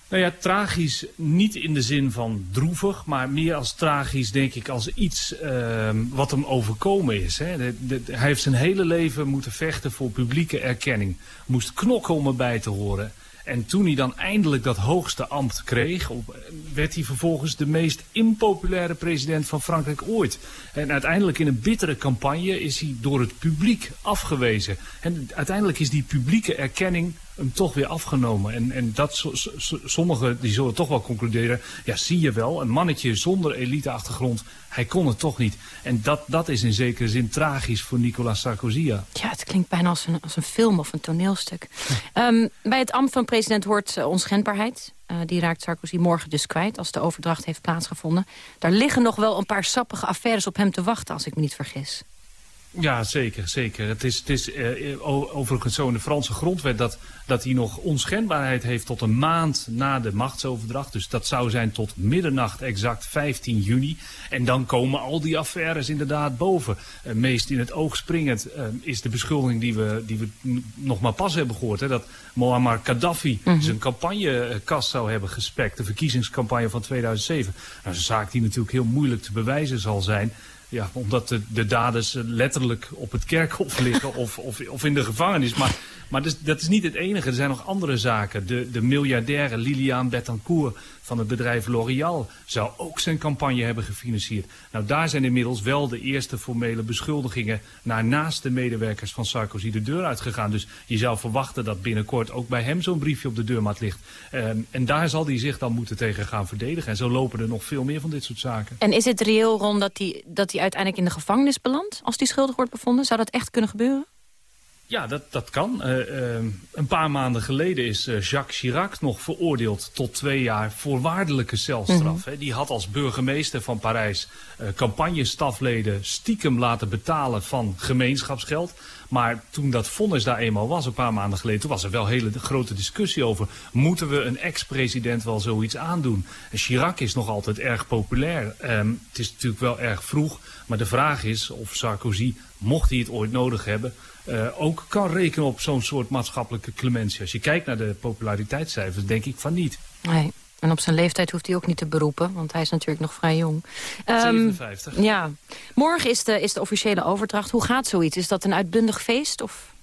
Nou ja, tragisch niet in de zin van droevig, maar meer als tragisch denk ik als iets uh, wat hem overkomen is. Hè. De, de, hij heeft zijn hele leven moeten vechten voor publieke erkenning. Moest knokken om erbij te horen. En toen hij dan eindelijk dat hoogste ambt kreeg, werd hij vervolgens de meest impopulaire president van Frankrijk ooit. En uiteindelijk in een bittere campagne is hij door het publiek afgewezen. En uiteindelijk is die publieke erkenning hem toch weer afgenomen. En, en dat, sommigen die zullen toch wel concluderen, ja zie je wel, een mannetje zonder eliteachtergrond, hij kon het toch niet. En dat, dat is in zekere zin tragisch voor Nicolas Sarkozy. Ja, het klinkt bijna als een, als een film of een toneelstuk. um, [laughs] bij het ambt van president hoort uh, onschendbaarheid. Uh, die raakt Sarkozy morgen dus kwijt als de overdracht heeft plaatsgevonden. Daar liggen nog wel een paar sappige affaires op hem te wachten, als ik me niet vergis. Ja, zeker. zeker. Het is, het is uh, overigens zo in de Franse grondwet dat, dat hij nog onschendbaarheid heeft tot een maand na de machtsoverdracht. Dus dat zou zijn tot middernacht exact 15 juni. En dan komen al die affaires inderdaad boven. Uh, meest in het oog springend uh, is de beschuldiging die we, die we nog maar pas hebben gehoord. Hè, dat Muammar Gaddafi mm -hmm. zijn campagnekast zou hebben gespekt. De verkiezingscampagne van 2007. Nou, dat is een zaak die natuurlijk heel moeilijk te bewijzen zal zijn. Ja, omdat de, de daders letterlijk op het kerkhof liggen of, of, of in de gevangenis. Maar, maar dus, dat is niet het enige. Er zijn nog andere zaken. De, de miljardaire Liliane Bettencourt van het bedrijf L'Oréal zou ook zijn campagne hebben gefinancierd. Nou, daar zijn inmiddels wel de eerste formele beschuldigingen naar naast de medewerkers van Sarkozy de deur uitgegaan. Dus je zou verwachten dat binnenkort ook bij hem zo'n briefje op de deurmat ligt. Um, en daar zal hij zich dan moeten tegen gaan verdedigen. En zo lopen er nog veel meer van dit soort zaken. En is het reëel, Ron, dat hij dat uiteindelijk in de gevangenis belandt als hij schuldig wordt bevonden? Zou dat echt kunnen gebeuren? Ja, dat, dat kan. Uh, uh, een paar maanden geleden is uh, Jacques Chirac nog veroordeeld tot twee jaar voorwaardelijke celstraf. Mm -hmm. Die had als burgemeester van Parijs campagnestafleden stiekem laten betalen van gemeenschapsgeld. Maar toen dat vonnis daar eenmaal was, een paar maanden geleden, toen was er wel hele grote discussie over. Moeten we een ex-president wel zoiets aandoen? En Chirac is nog altijd erg populair. Um, het is natuurlijk wel erg vroeg, maar de vraag is of Sarkozy, mocht hij het ooit nodig hebben, uh, ook kan rekenen op zo'n soort maatschappelijke clementie. Als je kijkt naar de populariteitscijfers, denk ik van niet. Nee. En op zijn leeftijd hoeft hij ook niet te beroepen, want hij is natuurlijk nog vrij jong. Um, 57. Ja. Morgen is de, is de officiële overdracht. Hoe gaat zoiets? Is dat een uitbundig feest? Of?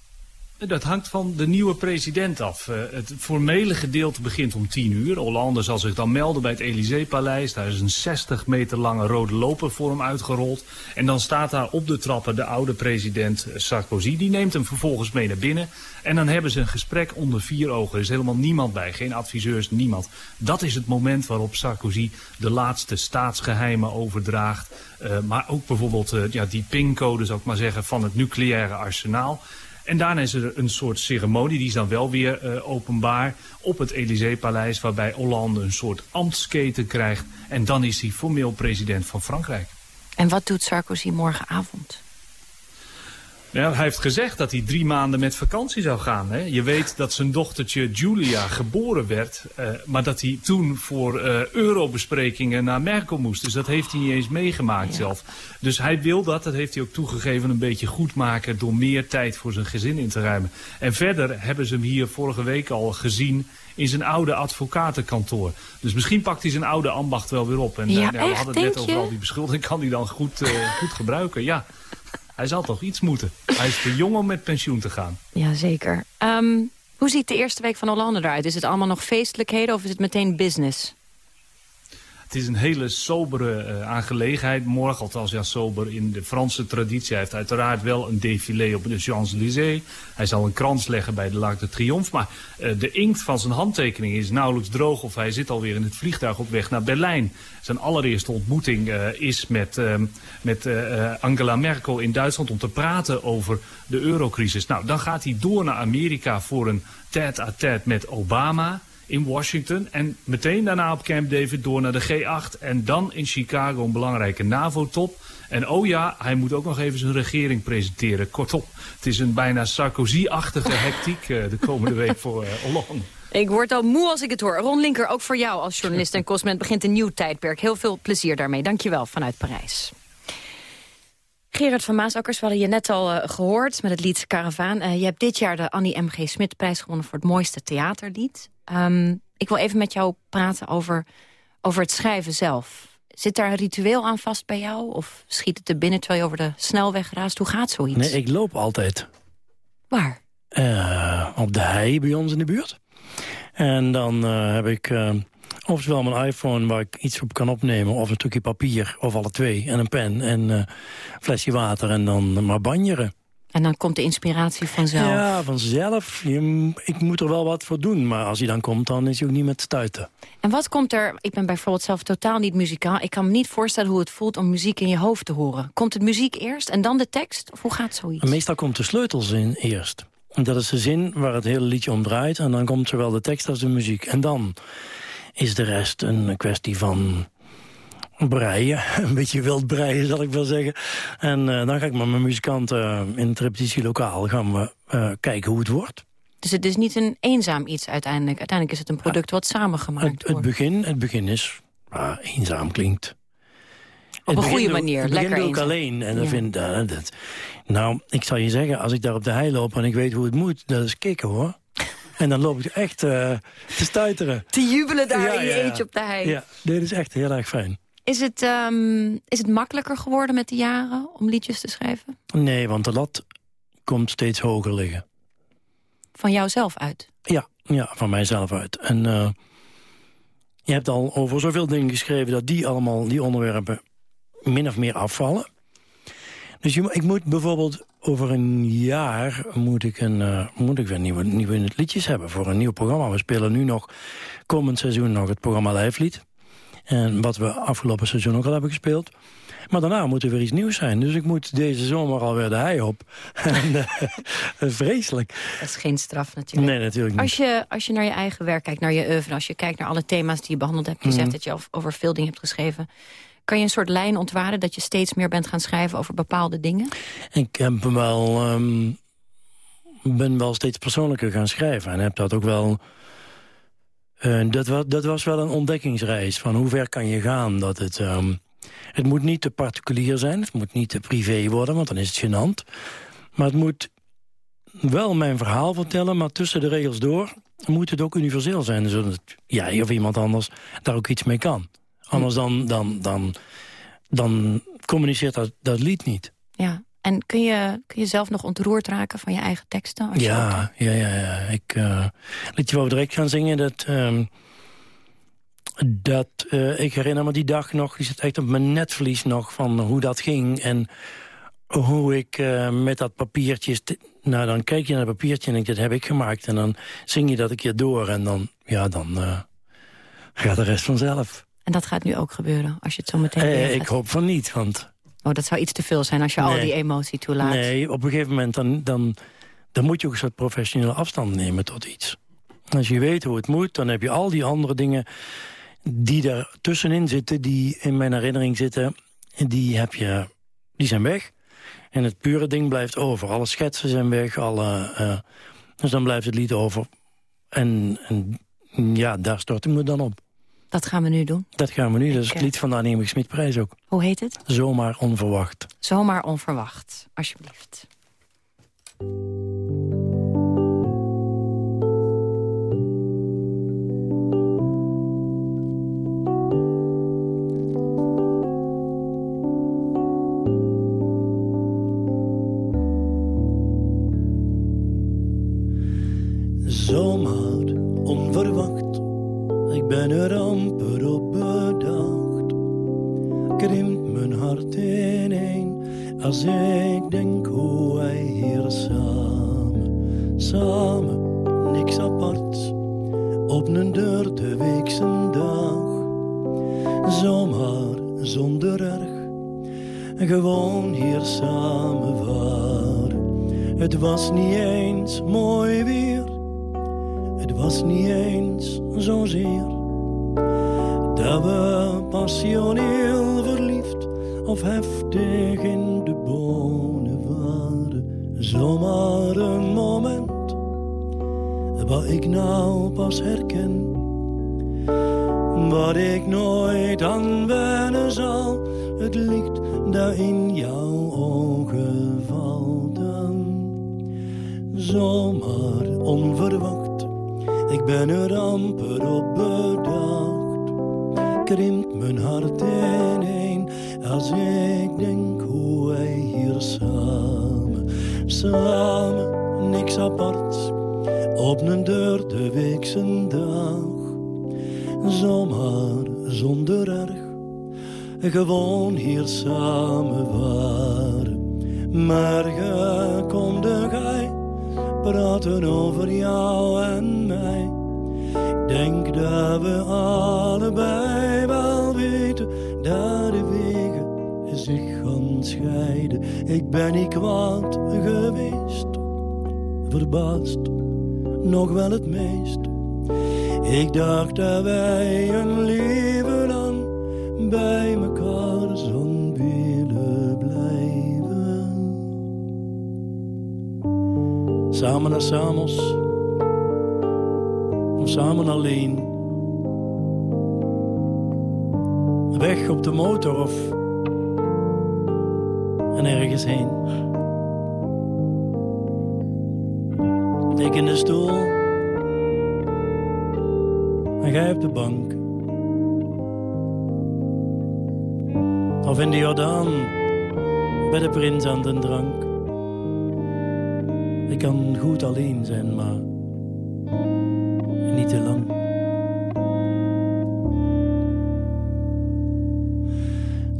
Dat hangt van de nieuwe president af. Uh, het formele gedeelte begint om 10 uur. Hollande zal zich dan melden bij het Elysée-paleis. Daar is een 60 meter lange rode loper voor hem uitgerold. En dan staat daar op de trappen de oude president Sarkozy. Die neemt hem vervolgens mee naar binnen. En dan hebben ze een gesprek onder vier ogen. Er is helemaal niemand bij. Geen adviseurs, niemand. Dat is het moment waarop Sarkozy de laatste staatsgeheimen overdraagt. Uh, maar ook bijvoorbeeld uh, ja, die pincode, zou ik maar zeggen, van het nucleaire arsenaal. En daarna is er een soort ceremonie, die is dan wel weer uh, openbaar op het Elysée-paleis, waarbij Hollande een soort ambtsketen krijgt. En dan is hij formeel president van Frankrijk. En wat doet Sarkozy morgenavond? Ja, hij heeft gezegd dat hij drie maanden met vakantie zou gaan. Hè. Je weet dat zijn dochtertje Julia geboren werd, uh, maar dat hij toen voor uh, eurobesprekingen naar Merkel moest. Dus dat heeft hij niet eens meegemaakt ja. zelf. Dus hij wil dat, dat heeft hij ook toegegeven, een beetje goed maken door meer tijd voor zijn gezin in te ruimen. En verder hebben ze hem hier vorige week al gezien in zijn oude advocatenkantoor. Dus misschien pakt hij zijn oude ambacht wel weer op. En ja, uh, ja, we echt, hadden het net over al die beschuldiging, kan hij dan goed, goed gebruiken. Ja. Hij zal toch iets moeten. Hij is te jong om met pensioen te gaan. Jazeker. Um, Hoe ziet de eerste week van Hollande eruit? Is het allemaal nog feestelijkheden of is het meteen business? Het is een hele sobere uh, aangelegenheid. Morgen, althans ja, sober in de Franse traditie. Hij heeft uiteraard wel een défilé op de Champs-Élysées. Hij zal een krans leggen bij de Lac de Triomphe. Maar uh, de inkt van zijn handtekening is nauwelijks droog... of hij zit alweer in het vliegtuig op weg naar Berlijn. Zijn allereerste ontmoeting uh, is met, met Angela Merkel in Duitsland... om te praten over de eurocrisis. Nou, dan gaat hij door naar Amerika voor een tête-à-tête -tête met Obama in Washington. En meteen daarna op Camp David door naar de G8. En dan in Chicago een belangrijke NAVO-top. En oh ja, hij moet ook nog even zijn regering presenteren. Kortom, het is een bijna Sarkozy-achtige [laughs] hectiek uh, de komende week voor uh, Hollande. Ik word al moe als ik het hoor. Ron Linker, ook voor jou als journalist en consument begint een nieuw tijdperk. Heel veel plezier daarmee. Dankjewel vanuit Parijs. Gerard van Maasakkers, we hadden je net al uh, gehoord met het lied Caravaan. Uh, je hebt dit jaar de Annie M.G. Smit prijs gewonnen voor het mooiste theaterlied. Um, ik wil even met jou praten over, over het schrijven zelf. Zit daar een ritueel aan vast bij jou? Of schiet het er binnen terwijl je over de snelweg raast? Hoe gaat zoiets? Nee, ik loop altijd. Waar? Uh, op de hei bij ons in de buurt. En dan uh, heb ik uh, oftewel mijn iPhone waar ik iets op kan opnemen... of een stukje papier, of alle twee, en een pen en een flesje water... en dan maar banjeren. En dan komt de inspiratie vanzelf. Ja, vanzelf. Je, ik moet er wel wat voor doen. Maar als hij dan komt, dan is hij ook niet met stuiten. En wat komt er... Ik ben bijvoorbeeld zelf totaal niet muzikaal. Ik kan me niet voorstellen hoe het voelt om muziek in je hoofd te horen. Komt het muziek eerst en dan de tekst? Of hoe gaat zoiets? Meestal komt de sleutelzin eerst. En dat is de zin waar het hele liedje om draait. En dan komt zowel de tekst als de muziek. En dan is de rest een kwestie van breien. [laughs] Een beetje wild breien, zal ik wel zeggen. En uh, dan ga ik met mijn muzikanten uh, in het repetitielokaal gaan we uh, kijken hoe het wordt. Dus het is niet een eenzaam iets uiteindelijk. Uiteindelijk is het een product wat samengemaakt het, het wordt. Begin, het begin is... Ah, eenzaam klinkt. Op een goede manier, het lekker ook alleen. En dan ja. vind uh, dat, Nou, ik zal je zeggen, als ik daar op de hei loop en ik weet hoe het moet... dat is kicken, hoor. En dan loop ik echt te stuiteren. Te jubelen daar ja, in je ja, eentje op de hei. Ja, dit is echt heel erg fijn. Is het, um, is het makkelijker geworden met de jaren om liedjes te schrijven? Nee, want de lat komt steeds hoger liggen. Van jouzelf uit? Ja, ja van mijzelf uit. En uh, je hebt al over zoveel dingen geschreven... dat die allemaal, die onderwerpen, min of meer afvallen. Dus je, ik moet bijvoorbeeld over een jaar moet ik, een, uh, moet ik weer nieuwe, nieuwe liedjes hebben voor een nieuw programma. We spelen nu nog komend seizoen nog het programma Lijflied. En wat we afgelopen seizoen ook al hebben gespeeld. Maar daarna moet er weer iets nieuws zijn. Dus ik moet deze zomer alweer de hei op. [laughs] en, uh, vreselijk. Dat is geen straf natuurlijk. Nee, natuurlijk niet. Als je, als je naar je eigen werk kijkt, naar je oeuvre... als je kijkt naar alle thema's die je behandeld hebt... je mm. zegt dat je over veel dingen hebt geschreven... Kan je een soort lijn ontwaren dat je steeds meer bent gaan schrijven over bepaalde dingen? Ik heb wel, um, ben wel steeds persoonlijker gaan schrijven. En heb dat ook wel uh, dat, was, dat was wel een ontdekkingsreis. Van hoe ver kan je gaan? Dat het, um, het moet niet te particulier zijn. Het moet niet te privé worden, want dan is het gênant. Maar het moet wel mijn verhaal vertellen, maar tussen de regels door... moet het ook universeel zijn, zodat jij of iemand anders daar ook iets mee kan. Anders dan, dan, dan, dan communiceert dat, dat lied niet. Ja, en kun je, kun je zelf nog ontroerd raken van je eigen teksten? Als ja, ja, ja, ja. Ik, uh, liet je wel direct gaan zingen. Dat, um, dat uh, ik herinner me die dag nog, die zit echt op mijn netvlies nog... van hoe dat ging en hoe ik uh, met dat papiertje... Nou, dan kijk je naar het papiertje en denk dat heb ik gemaakt. En dan zing je dat een keer door en dan, ja, dan gaat de rest vanzelf. En dat gaat nu ook gebeuren, als je het zo meteen eh, Ik hoop van niet, want... Oh, dat zou iets te veel zijn als je nee. al die emotie toelaat. Nee, op een gegeven moment dan, dan, dan moet je ook een soort professionele afstand nemen tot iets. Als je weet hoe het moet, dan heb je al die andere dingen die er tussenin zitten... die in mijn herinnering zitten, die, heb je, die zijn weg. En het pure ding blijft over. Alle schetsen zijn weg, alle, uh, dus dan blijft het lied over. En, en ja, daar stort ik me dan op. Dat gaan we nu doen. Dat gaan we nu. Dat is het lied van de Annemie Smitprijs ook. Hoe heet het? Zomaar onverwacht. Zomaar onverwacht, alsjeblieft. Passioneel verliefd of heftig in de waren. Zomaar een moment wat ik nou pas herken. Wat ik nooit aan wennen zal, het licht dat in jouw ogen valt dan. Zomaar onverwacht, ik ben er amper op bedacht. Krimpt mijn hart ineen als ik denk hoe wij hier samen, samen, niks apart. Op een deur de weekse dag, zomaar zonder erg gewoon hier samen waren. Morgen komde gij praten over jou en mij. Denk dat we allebei wel weten dat de wegen zich gaan scheiden. Ik ben niet kwaad geweest, verbaasd, nog wel het meest. Ik dacht dat wij een leven lang bij mekaar zo'n willen blijven. Samen naar Samos, samen alleen. Weg op de motor of en ergens heen. Ik in de stoel en jij op de bank. Of in de Jordaan, bij de prins aan den drank. Ik kan goed alleen zijn, maar lang.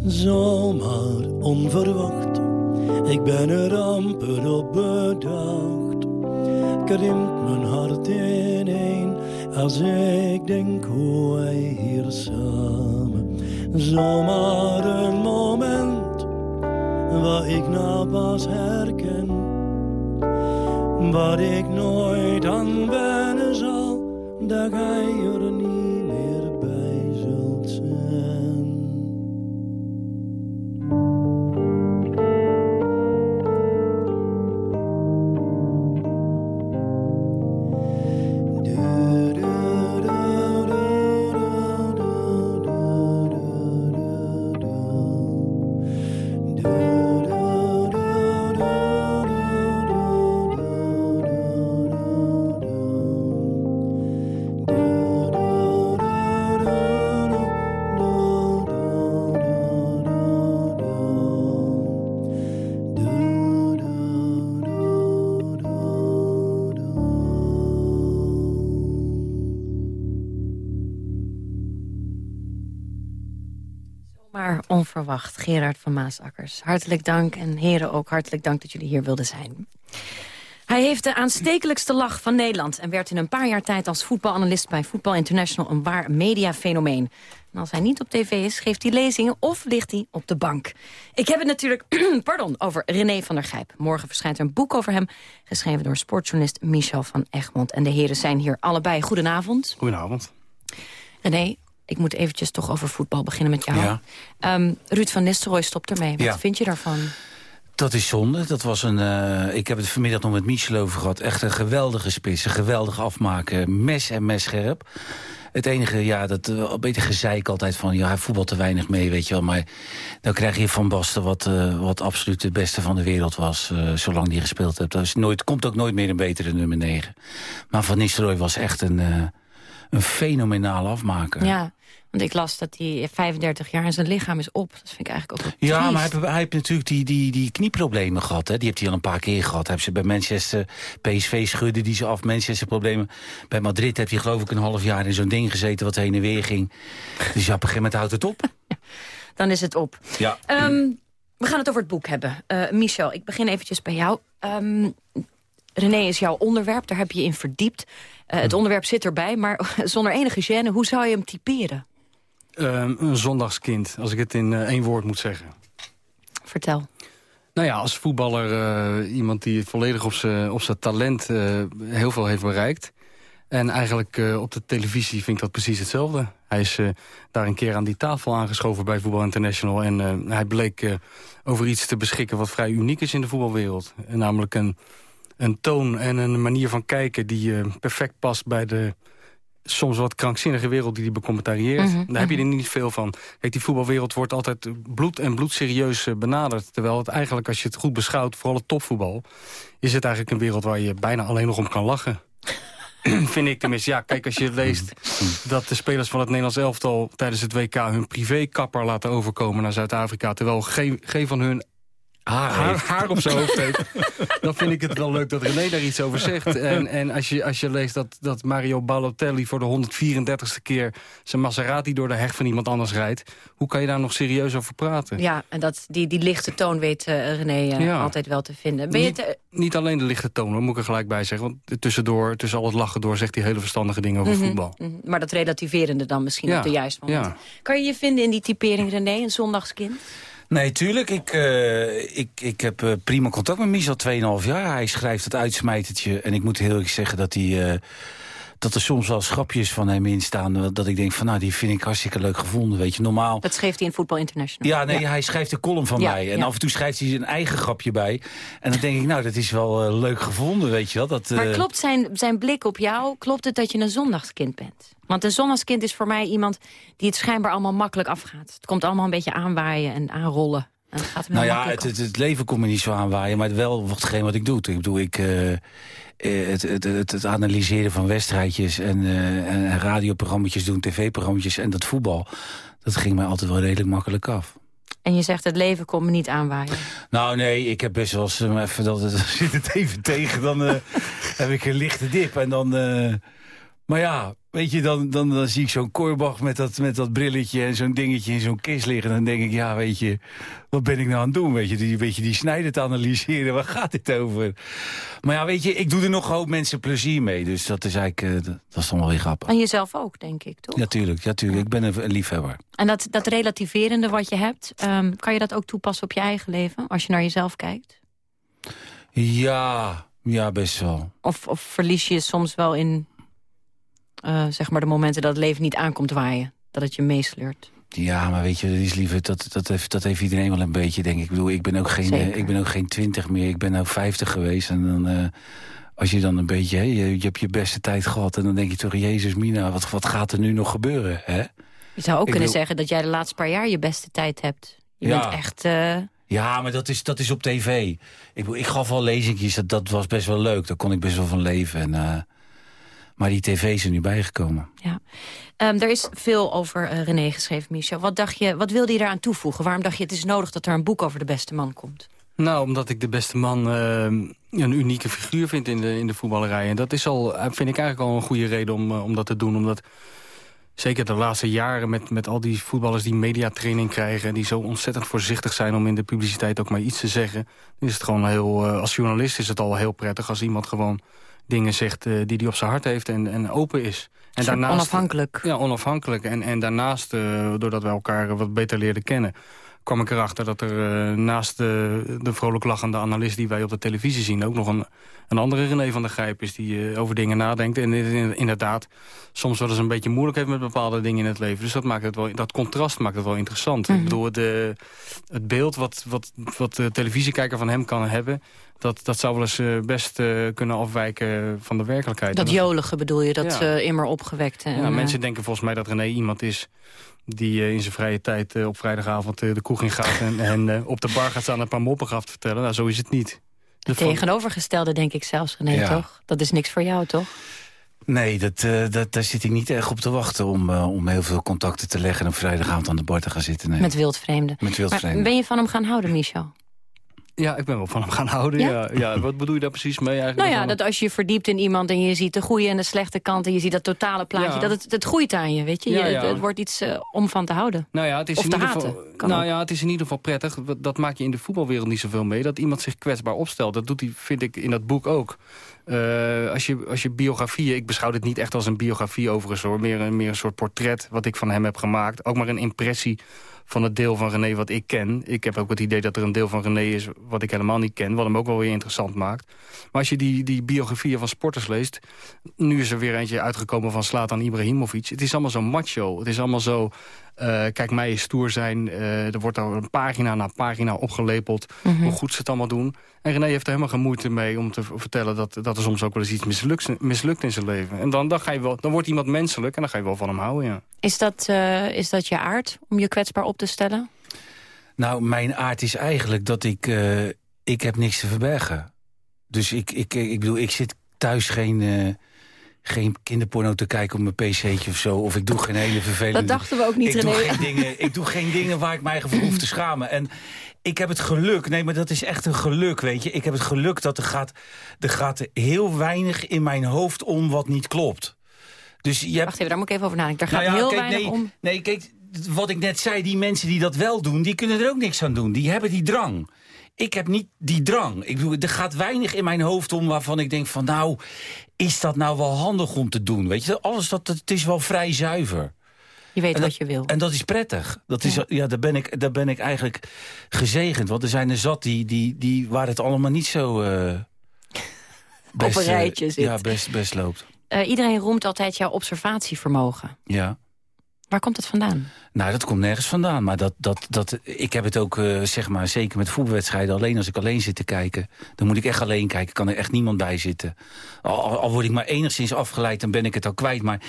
Zomaar onverwacht, ik ben er amper op bedacht. Krimpt mijn hart ineen als ik denk hoe wij hier samen zomaar een moment wat ik nou pas herken, wat ik nooit aan wennen zal, dat gij er Gerard van Maasakkers. Hartelijk dank en heren ook hartelijk dank dat jullie hier wilden zijn. Hij heeft de aanstekelijkste lach van Nederland... en werd in een paar jaar tijd als voetbalanalist bij Voetbal International... een waar mediafenomeen. En als hij niet op tv is, geeft hij lezingen of ligt hij op de bank. Ik heb het natuurlijk [clears throat] pardon, over René van der Gijp. Morgen verschijnt er een boek over hem, geschreven door sportjournalist Michel van Egmond. En de heren zijn hier allebei. Goedenavond. Goedenavond. René, ik moet eventjes toch over voetbal beginnen met jou. Ja. Ehm, Ruud van Nistelrooy stopt ermee. Wat Ja. vind je daarvan? Dat is zonde. Dat was een, eh, ik heb het vanmiddag nog met Michel over gehad. Echt een geweldige spits. Een geweldig afmaken. Mes en mes scherp. Het enige, ja, dat eh, een beetje gezeik altijd van... ja, hij voetbalt te weinig mee, weet je wel. Maar dan krijg je Van Basten wat, eh, wat absoluut de beste van de wereld was... zolang die gespeeld heeft. Dat is nooit, komt ook nooit meer een betere nummer 9. Maar Van Nistelrooy was echt een... een fenomenale afmaker. Ja, want ik las dat hij 35 jaar en zijn lichaam is op. Dat vind ik eigenlijk ook wel Ja, maar hij, heeft- hij heeft natuurlijk die, die, die knieproblemen gehad. Hè? Die heeft hij al een paar keer gehad. Hij heeft ze bij Manchester, PSV schudde die ze af. Manchester problemen. Bij Madrid heeft hij geloof ik een half jaar in zo'n ding gezeten... wat heen en weer ging. Dus ja, op een gegeven moment houdt het op. [laughs] Dan is het op. Ja. Ehm, we gaan het over het boek hebben. Eh, Michel, ik begin eventjes bij jou. Ehm, René is jouw onderwerp, daar heb je je in verdiept. Eh, het onderwerp zit erbij, maar [laughs] zonder enige gêne. Hoe zou je hem typeren? Ehm, een zondagskind, als ik het in eh, één woord moet zeggen. Vertel. Nou ja, als voetballer eh, iemand die volledig op zijn op zijn talent heel veel heeft bereikt. En eigenlijk op de televisie vind ik dat precies hetzelfde. Hij is daar een keer aan die tafel aangeschoven bij Voetbal International. En hij bleek over iets te beschikken wat vrij uniek is in de voetbalwereld. En namelijk een, een toon en een manier van kijken die eh, perfect past bij de soms wat krankzinnige wereld die hij becommentarieert. Mhm, Daar heb je er niet veel van. Kijk, die voetbalwereld wordt altijd bloed en bloedserieus eh, benaderd. Terwijl het eigenlijk, als je het goed beschouwt, vooral het topvoetbal... is het eigenlijk een wereld waar je bijna alleen nog om kan lachen. [clears throat] Vind ik tenminste. Ja, kijk, als je leest dat de spelers van het Nederlands elftal... tijdens het WK hun privékapper laten overkomen naar Zuid-Afrika... terwijl geen, geen van hun Haar, haar, heeft. haar op zijn hoofd heeft... [laughs] dan vind ik het wel leuk dat René daar iets over zegt. [laughs] En, en als, je, als je leest dat, dat Mario Balotelli voor de 134ste keer... zijn Maserati door de heg van iemand anders rijdt... hoe kan je daar nog serieus over praten? Ja, en dat, die, die lichte toon weet eh, René eh, Ja. altijd wel te vinden. Ben je niet, te- niet alleen de lichte toon, hoor, moet ik er gelijk bij zeggen. Want tussendoor, tussen al het lachen door, zegt hij hele verstandige dingen over Mhm, voetbal. mhm. Maar dat relativerende dan misschien Ja, op de juiste moment. ja. Kan je je vinden in die typering René, een zondagskind? Nee, tuurlijk. Ik, eh, ik, ik heb eh, prima contact met Michel 2,5 jaar. Hij schrijft het uitsmijtertje. En ik moet heel eerlijk zeggen dat hij... eh, dat er soms wel schapjes van hem in staan. eh, Dat ik denk van, nou, die vind ik hartstikke leuk gevonden. Weet je, normaal... Dat schreef hij in Voetbal International. Ja, nee, hij schrijft een column van Ja, mij. En ja. af en toe schrijft hij zijn eigen grapje bij. En dan denk ik, nou, dat is wel eh, leuk gevonden, weet je wel. Dat, Maar eh, klopt zijn, zijn blik op jou, klopt het dat je een zondagskind bent? Want een zondagskind is voor mij iemand die het schijnbaar allemaal makkelijk afgaat. Het komt allemaal een beetje aanwaaien en aanrollen. En het gaat hem Nou ja, het, het, het leven komt me niet zo aanwaaien, maar wel watgeen wat ik doe. Ik bedoel, ik, eh, eh, het, het, het, het analyseren van wedstrijdjes en, eh en radioprogrammetjes doen, tv-programmetjes en dat voetbal, dat ging mij altijd wel redelijk makkelijk af. En je zegt het leven komt me niet aanwaaien. Nou nee, ik heb best wel eens even dat het [laughs] zit het even tegen, dan [laughs] heb ik een lichte dip en dan. maar ja, weet je, dan, dan, dan zie ik zo'n Korbach met dat, met dat brilletje en zo'n dingetje in zo'n kist liggen. Dan denk ik, ja, weet je, wat ben ik nou aan het doen? Weet je, die, weet je, die snijden te analyseren, waar gaat dit over? Maar ja, weet je, ik doe er nog een hoop mensen plezier mee. Dus dat is eigenlijk, eh, dat, dat is dan wel weer grappig. En jezelf ook, denk ik, toch? Ja, tuurlijk, ja, tuurlijk. Ik ben een, een liefhebber. En dat, dat relativerende wat je hebt, ehm, kan je dat ook toepassen op je eigen leven? Als je naar jezelf kijkt? Ja, ja, best wel. Of, of verlies je soms wel in eh, zeg maar de momenten dat het leven niet aankomt waaien? Dat het je meesleurt? Ja, maar weet je, dat is liever, dat, dat, heeft, dat heeft iedereen wel een beetje, denk ik. Ik bedoel, ik ben ook geen, Zeker. eh, ik ben ook geen twintig meer. Ik ben nou vijftig geweest. En dan, eh, als je dan een beetje, hè, je, je hebt je beste tijd gehad. En dan denk je toch, Jezus Mina, wat, wat gaat er nu nog gebeuren? Hè? Je zou ook Ik kunnen bedoel- zeggen dat jij de laatste paar jaar je beste tijd hebt. Je Ja. bent echt... Ja, maar dat is, dat is op tv. Ik, ik gaf wel lezingjes, dat, dat was best wel leuk. Daar kon ik best wel van leven. En, maar die tv is er nu bijgekomen. Ehm, er is veel over eh, René geschreven, Michel. Wat, dacht je, wat wilde je daaraan toevoegen? Waarom dacht je het is nodig dat er een boek over de beste man komt? Nou, omdat ik de beste man eh, een unieke figuur vind in de, in de voetballerij. En dat is al, eh, vind ik eigenlijk al een goede reden om, eh, om dat te doen. Omdat zeker de laatste jaren met, met al die voetballers die mediatraining krijgen... en die zo ontzettend voorzichtig zijn om in de publiciteit ook maar iets te zeggen... is het gewoon heel, eh, als journalist is het al heel prettig als iemand gewoon dingen zegt eh, die hij op zijn hart heeft en, en open is. En Soort onafhankelijk. Ja, onafhankelijk. En, en daarnaast, eh, doordat we elkaar wat beter leerden kennen kwam ik erachter dat er eh, naast de, de vrolijk lachende analist... die wij op de televisie zien, ook nog een, een andere René van der Grijp is... die eh, over dingen nadenkt en in- inderdaad soms wel eens een beetje moeilijk heeft... met bepaalde dingen in het leven. Dus dat, maakt het wel, dat contrast maakt het wel interessant. Mhm. Ik bedoel, de, het beeld wat, wat, wat de televisiekijker van hem kan hebben... dat, dat zou wel eens eh, best eh, kunnen afwijken van de werkelijkheid. Dat jolige bedoel je, dat Ja. eh, immer opgewekte. en, ja, eh, mensen denken volgens mij dat René iemand is die eh, in zijn vrije tijd eh, op vrijdagavond eh, de kroeg in gaat... en, en op de bar gaat staan en een paar moppen gaat vertellen. Nou, zo is het niet. De het tegenovergestelde denk ik zelfs, René, Ja. toch? Dat is niks voor jou, toch? Nee, dat, dat, daar zit ik niet erg op te wachten om, om heel veel contacten te leggen... en op vrijdagavond aan de bar te gaan zitten. Nee. Met wildvreemden. Met wildvreemden. Maar ben je van hem gaan houden, Michel? Ja, ik ben wel van hem gaan houden. Ja? Ja? Ja, Wat bedoel je daar precies mee eigenlijk? Nou ja, dat als je verdiept in iemand en je ziet de goede en de slechte kant... en je ziet dat totale plaatje, Ja. dat het, het groeit aan je, weet je. Ja. Het, het wordt iets eh, om van te houden. Nou ja, het is Of in te ieder geval, nou ook. ja, het is in ieder geval prettig. Dat- maak je in de voetbalwereld niet zoveel mee. Dat iemand zich kwetsbaar opstelt. Dat doet hij, vind ik, in dat boek ook. Eh, als, je, als je biografieën... Ik beschouw dit niet echt als een biografie overigens hoor. Meer, een- meer een soort portret wat ik van hem heb gemaakt. Ook maar een impressie van het deel van René wat ik ken. Ik heb ook het idee dat er een deel van René is wat ik helemaal niet ken. Wat hem ook wel weer interessant maakt. Maar als je die, die biografieën van sporters leest... Nu is er weer eentje uitgekomen van Slatan Ibrahimovic. Het is allemaal zo macho. Het is allemaal zo... eh, kijk, mij is stoer zijn. eh, er wordt al een pagina na pagina opgelepeld. Mhm. Hoe goed ze het allemaal doen. En René heeft er helemaal geen moeite mee om te vertellen... dat, dat er soms ook wel eens iets mislukt, mislukt in zijn leven. En dan, dan, ga je wel, dan wordt iemand menselijk en dan ga je wel van hem houden, ja. Is dat, eh, is dat je aard, om je kwetsbaar op te stellen? Nou, mijn aard is eigenlijk dat ik... eh, ik heb niks te verbergen. Dus ik, ik, ik bedoel, ik zit thuis geen... geen kinderporno te kijken op mijn pc'tje of zo. Of ik doe geen hele vervelende... Dat dachten we ook niet, ik doe, geen dingen, ik doe geen dingen waar ik mij voor hoef te schamen. En ik heb het geluk, nee, maar dat is echt een geluk, weet je. Ik heb het geluk dat er gaat, er gaat heel weinig in mijn hoofd om wat niet klopt. Dus je hebt, Wacht even, daar moet ik even over nadenken. Daar gaat nou ja, heel kijk, weinig nee, om. Nee, kijk, wat ik net zei, die mensen die dat wel doen... die kunnen er ook niks aan doen. Die hebben die drang. Ik heb niet die drang. Ik bedoel, er gaat weinig in mijn hoofd om waarvan ik denk van... nou, is dat nou wel handig om te doen? Weet je, alles dat, het is wel vrij zuiver. Je weet wat je wil. En dat is prettig. Dat is, ja. daar, ben ik, daar ben ik eigenlijk gezegend. Want er zijn er zat die, die, die, waar het allemaal niet zo... eh, [laughs] best, een eh, rijtje zit. Ja, best, best loopt. Eh, iedereen roemt altijd jouw observatievermogen. Ja. Waar komt het vandaan? Nou, dat komt nergens vandaan. Maar dat, dat, dat, ik heb het ook, eh, zeg maar, zeker met voetbalwedstrijden... alleen als ik alleen zit te kijken, dan moet ik echt alleen kijken. Kan er echt niemand bij zitten. Al, word ik maar enigszins afgeleid, dan ben ik het al kwijt. Maar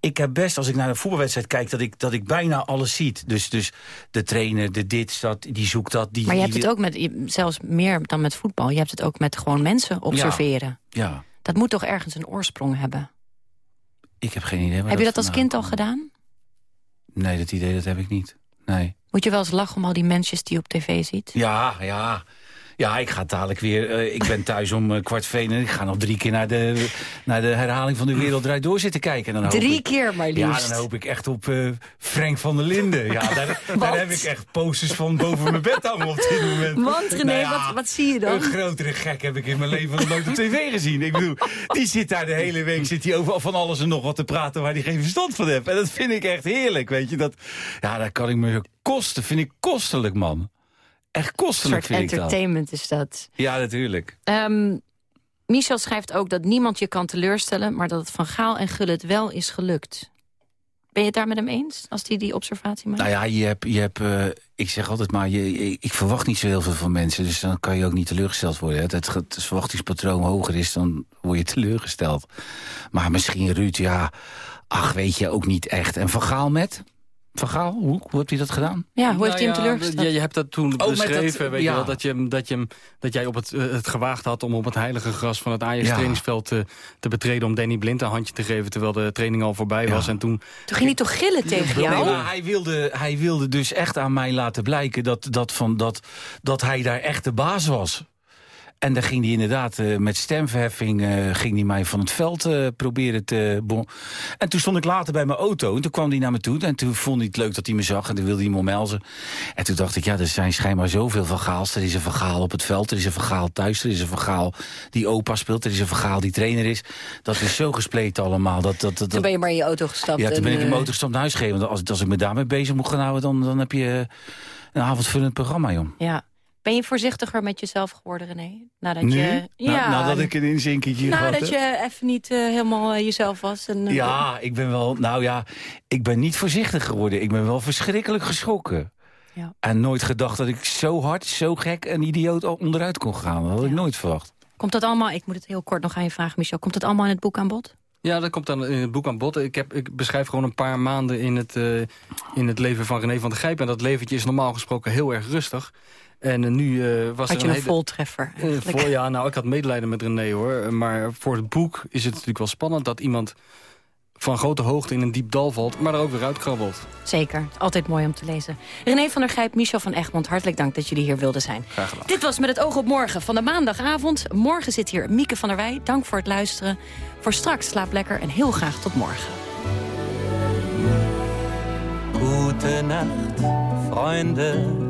ik heb best, als ik naar een voetbalwedstrijd kijk... dat ik, dat ik bijna alles ziet. Dus, dus de trainer, de dit, dat, die zoekt dat. Die, Maar je hebt het ook met, zelfs meer dan met voetbal... je hebt het ook met gewoon mensen observeren. Ja, Dat moet toch ergens een oorsprong hebben? ik heb geen idee. heb je dat als kind al gedaan? Nee, dat idee dat heb ik niet. Nee. Moet je wel eens lachen om al die mensjes die je op tv ziet? Ja, ja. Ja, ik ga dadelijk weer... eh, ik ben thuis om eh, kwart één en ik ga nog drie keer naar de, naar de herhaling van de Wereld Draait Door zitten kijken. En dan hoop Drie ik- keer maar Ja, liefst. dan hoop ik echt op eh, Frank van der Linden. Ja, daar, daar [laughs] heb ik echt posters van boven mijn bed hangen op dit moment. Want René, Nou ja, wat, wat zie je dan? Een grotere gek heb ik in mijn leven nooit op tv gezien. Ik bedoel, die zit daar de hele week zit hij over van alles en nog wat te praten waar hij geen verstand van heeft. En dat vind ik echt heerlijk, weet je. Dat, ja, daar kan ik me kosten. Vind ik kostelijk, man. Echt Een kostelijk soort vind ik dat. entertainment is dat. Ja, natuurlijk. Ehm, Michel schrijft ook dat niemand je kan teleurstellen... maar dat het van Gaal en Gullit wel is gelukt. Ben je het daar met hem eens, als hij die observatie maakt? Nou ja, je hebt, je hebt eh, ik zeg altijd maar, je, ik, ik verwacht niet zo heel veel van mensen. Dus dan kan je ook niet teleurgesteld worden. Het, het, het verwachtingspatroon hoger is, dan word je teleurgesteld. Maar misschien Ruud, ja, ach weet je, ook niet echt. En Van Gaal met? Van Gaal, hoe, hoe heeft hij dat gedaan? Ja, hoe heeft Nou hij hem ja, teleurgesteld? Je, je hebt dat toen Oh, beschreven, dat- weet ja. je wel, dat, je, hem- dat, je, hem- dat jij op het, eh, het gewaagd had om op het heilige gras van het Ajax Ja. trainingsveld te, te betreden... om Danny Blind een handje te geven terwijl de training al voorbij was. En toen, Toen ging hij toch gillen tegen jou? Nee, maar hij wilde, hij wilde dus echt aan mij laten blijken dat, dat, van, dat, dat hij daar echt de baas was. En dan ging hij inderdaad eh, met stemverheffing eh, ging hij mij van het veld eh, proberen te... bon- En toen stond ik later bij mijn auto en toen kwam hij naar me toe. En toen vond hij het leuk dat hij me zag en toen wilde hij me omhelzen. En toen dacht ik, ja, er zijn schijnbaar zoveel vergaals. Er is een vergaal op het veld, er is een vergaal thuis... er is een vergaal die opa speelt, er is een vergaal die trainer is. Dat is zo gespleten allemaal. Dat, dat, dat, Toen ben je maar in je auto gestapt. ja, toen en, ben ik in mijn eh, auto gestapt naar huis gegeven. Want als, als ik me daarmee bezig moet gaan houden, dan, dan heb je een avondvullend programma, joh. Ja. Ben je voorzichtiger met jezelf geworden, René? Nadat nu? je... Na- nadat ik een inzinkertje Nadat je even niet eh, helemaal eh, jezelf was. En, eh, Ja, ik ben wel... Nou ja, ik ben niet voorzichtig geworden. Ik ben wel verschrikkelijk geschrokken. Ja. En nooit gedacht dat ik zo hard, zo gek en idioot onderuit kon gaan. Dat had ik nooit verwacht. Komt dat allemaal, ik moet het heel kort nog aan je vragen, Michel. Komt dat allemaal in het boek aan bod? Ja, dat komt dan in het boek aan bod. Ik, heb, ik beschrijf gewoon een paar maanden in het, eh, in het leven van René van der Gijp. En dat leventje is normaal gesproken heel erg rustig. En uh, nu uh, was had er je een, hele... voltreffer Uh, voor, ja, nou, ik had medelijden met René, hoor. Maar voor het boek is het natuurlijk wel spannend... dat iemand van grote hoogte in een diep dal valt... maar er ook weer uitkrabbelt. Zeker, altijd mooi om te lezen. René van der Gijp, Michel van Egmond, hartelijk dank dat jullie hier wilden zijn. Graag gedaan. Dit was Met het oog op morgen van de maandagavond. Morgen zit hier Mieke van der Wij. Dank voor het luisteren. Voor straks slaap lekker en heel graag tot morgen. Gute Nacht, Freunde.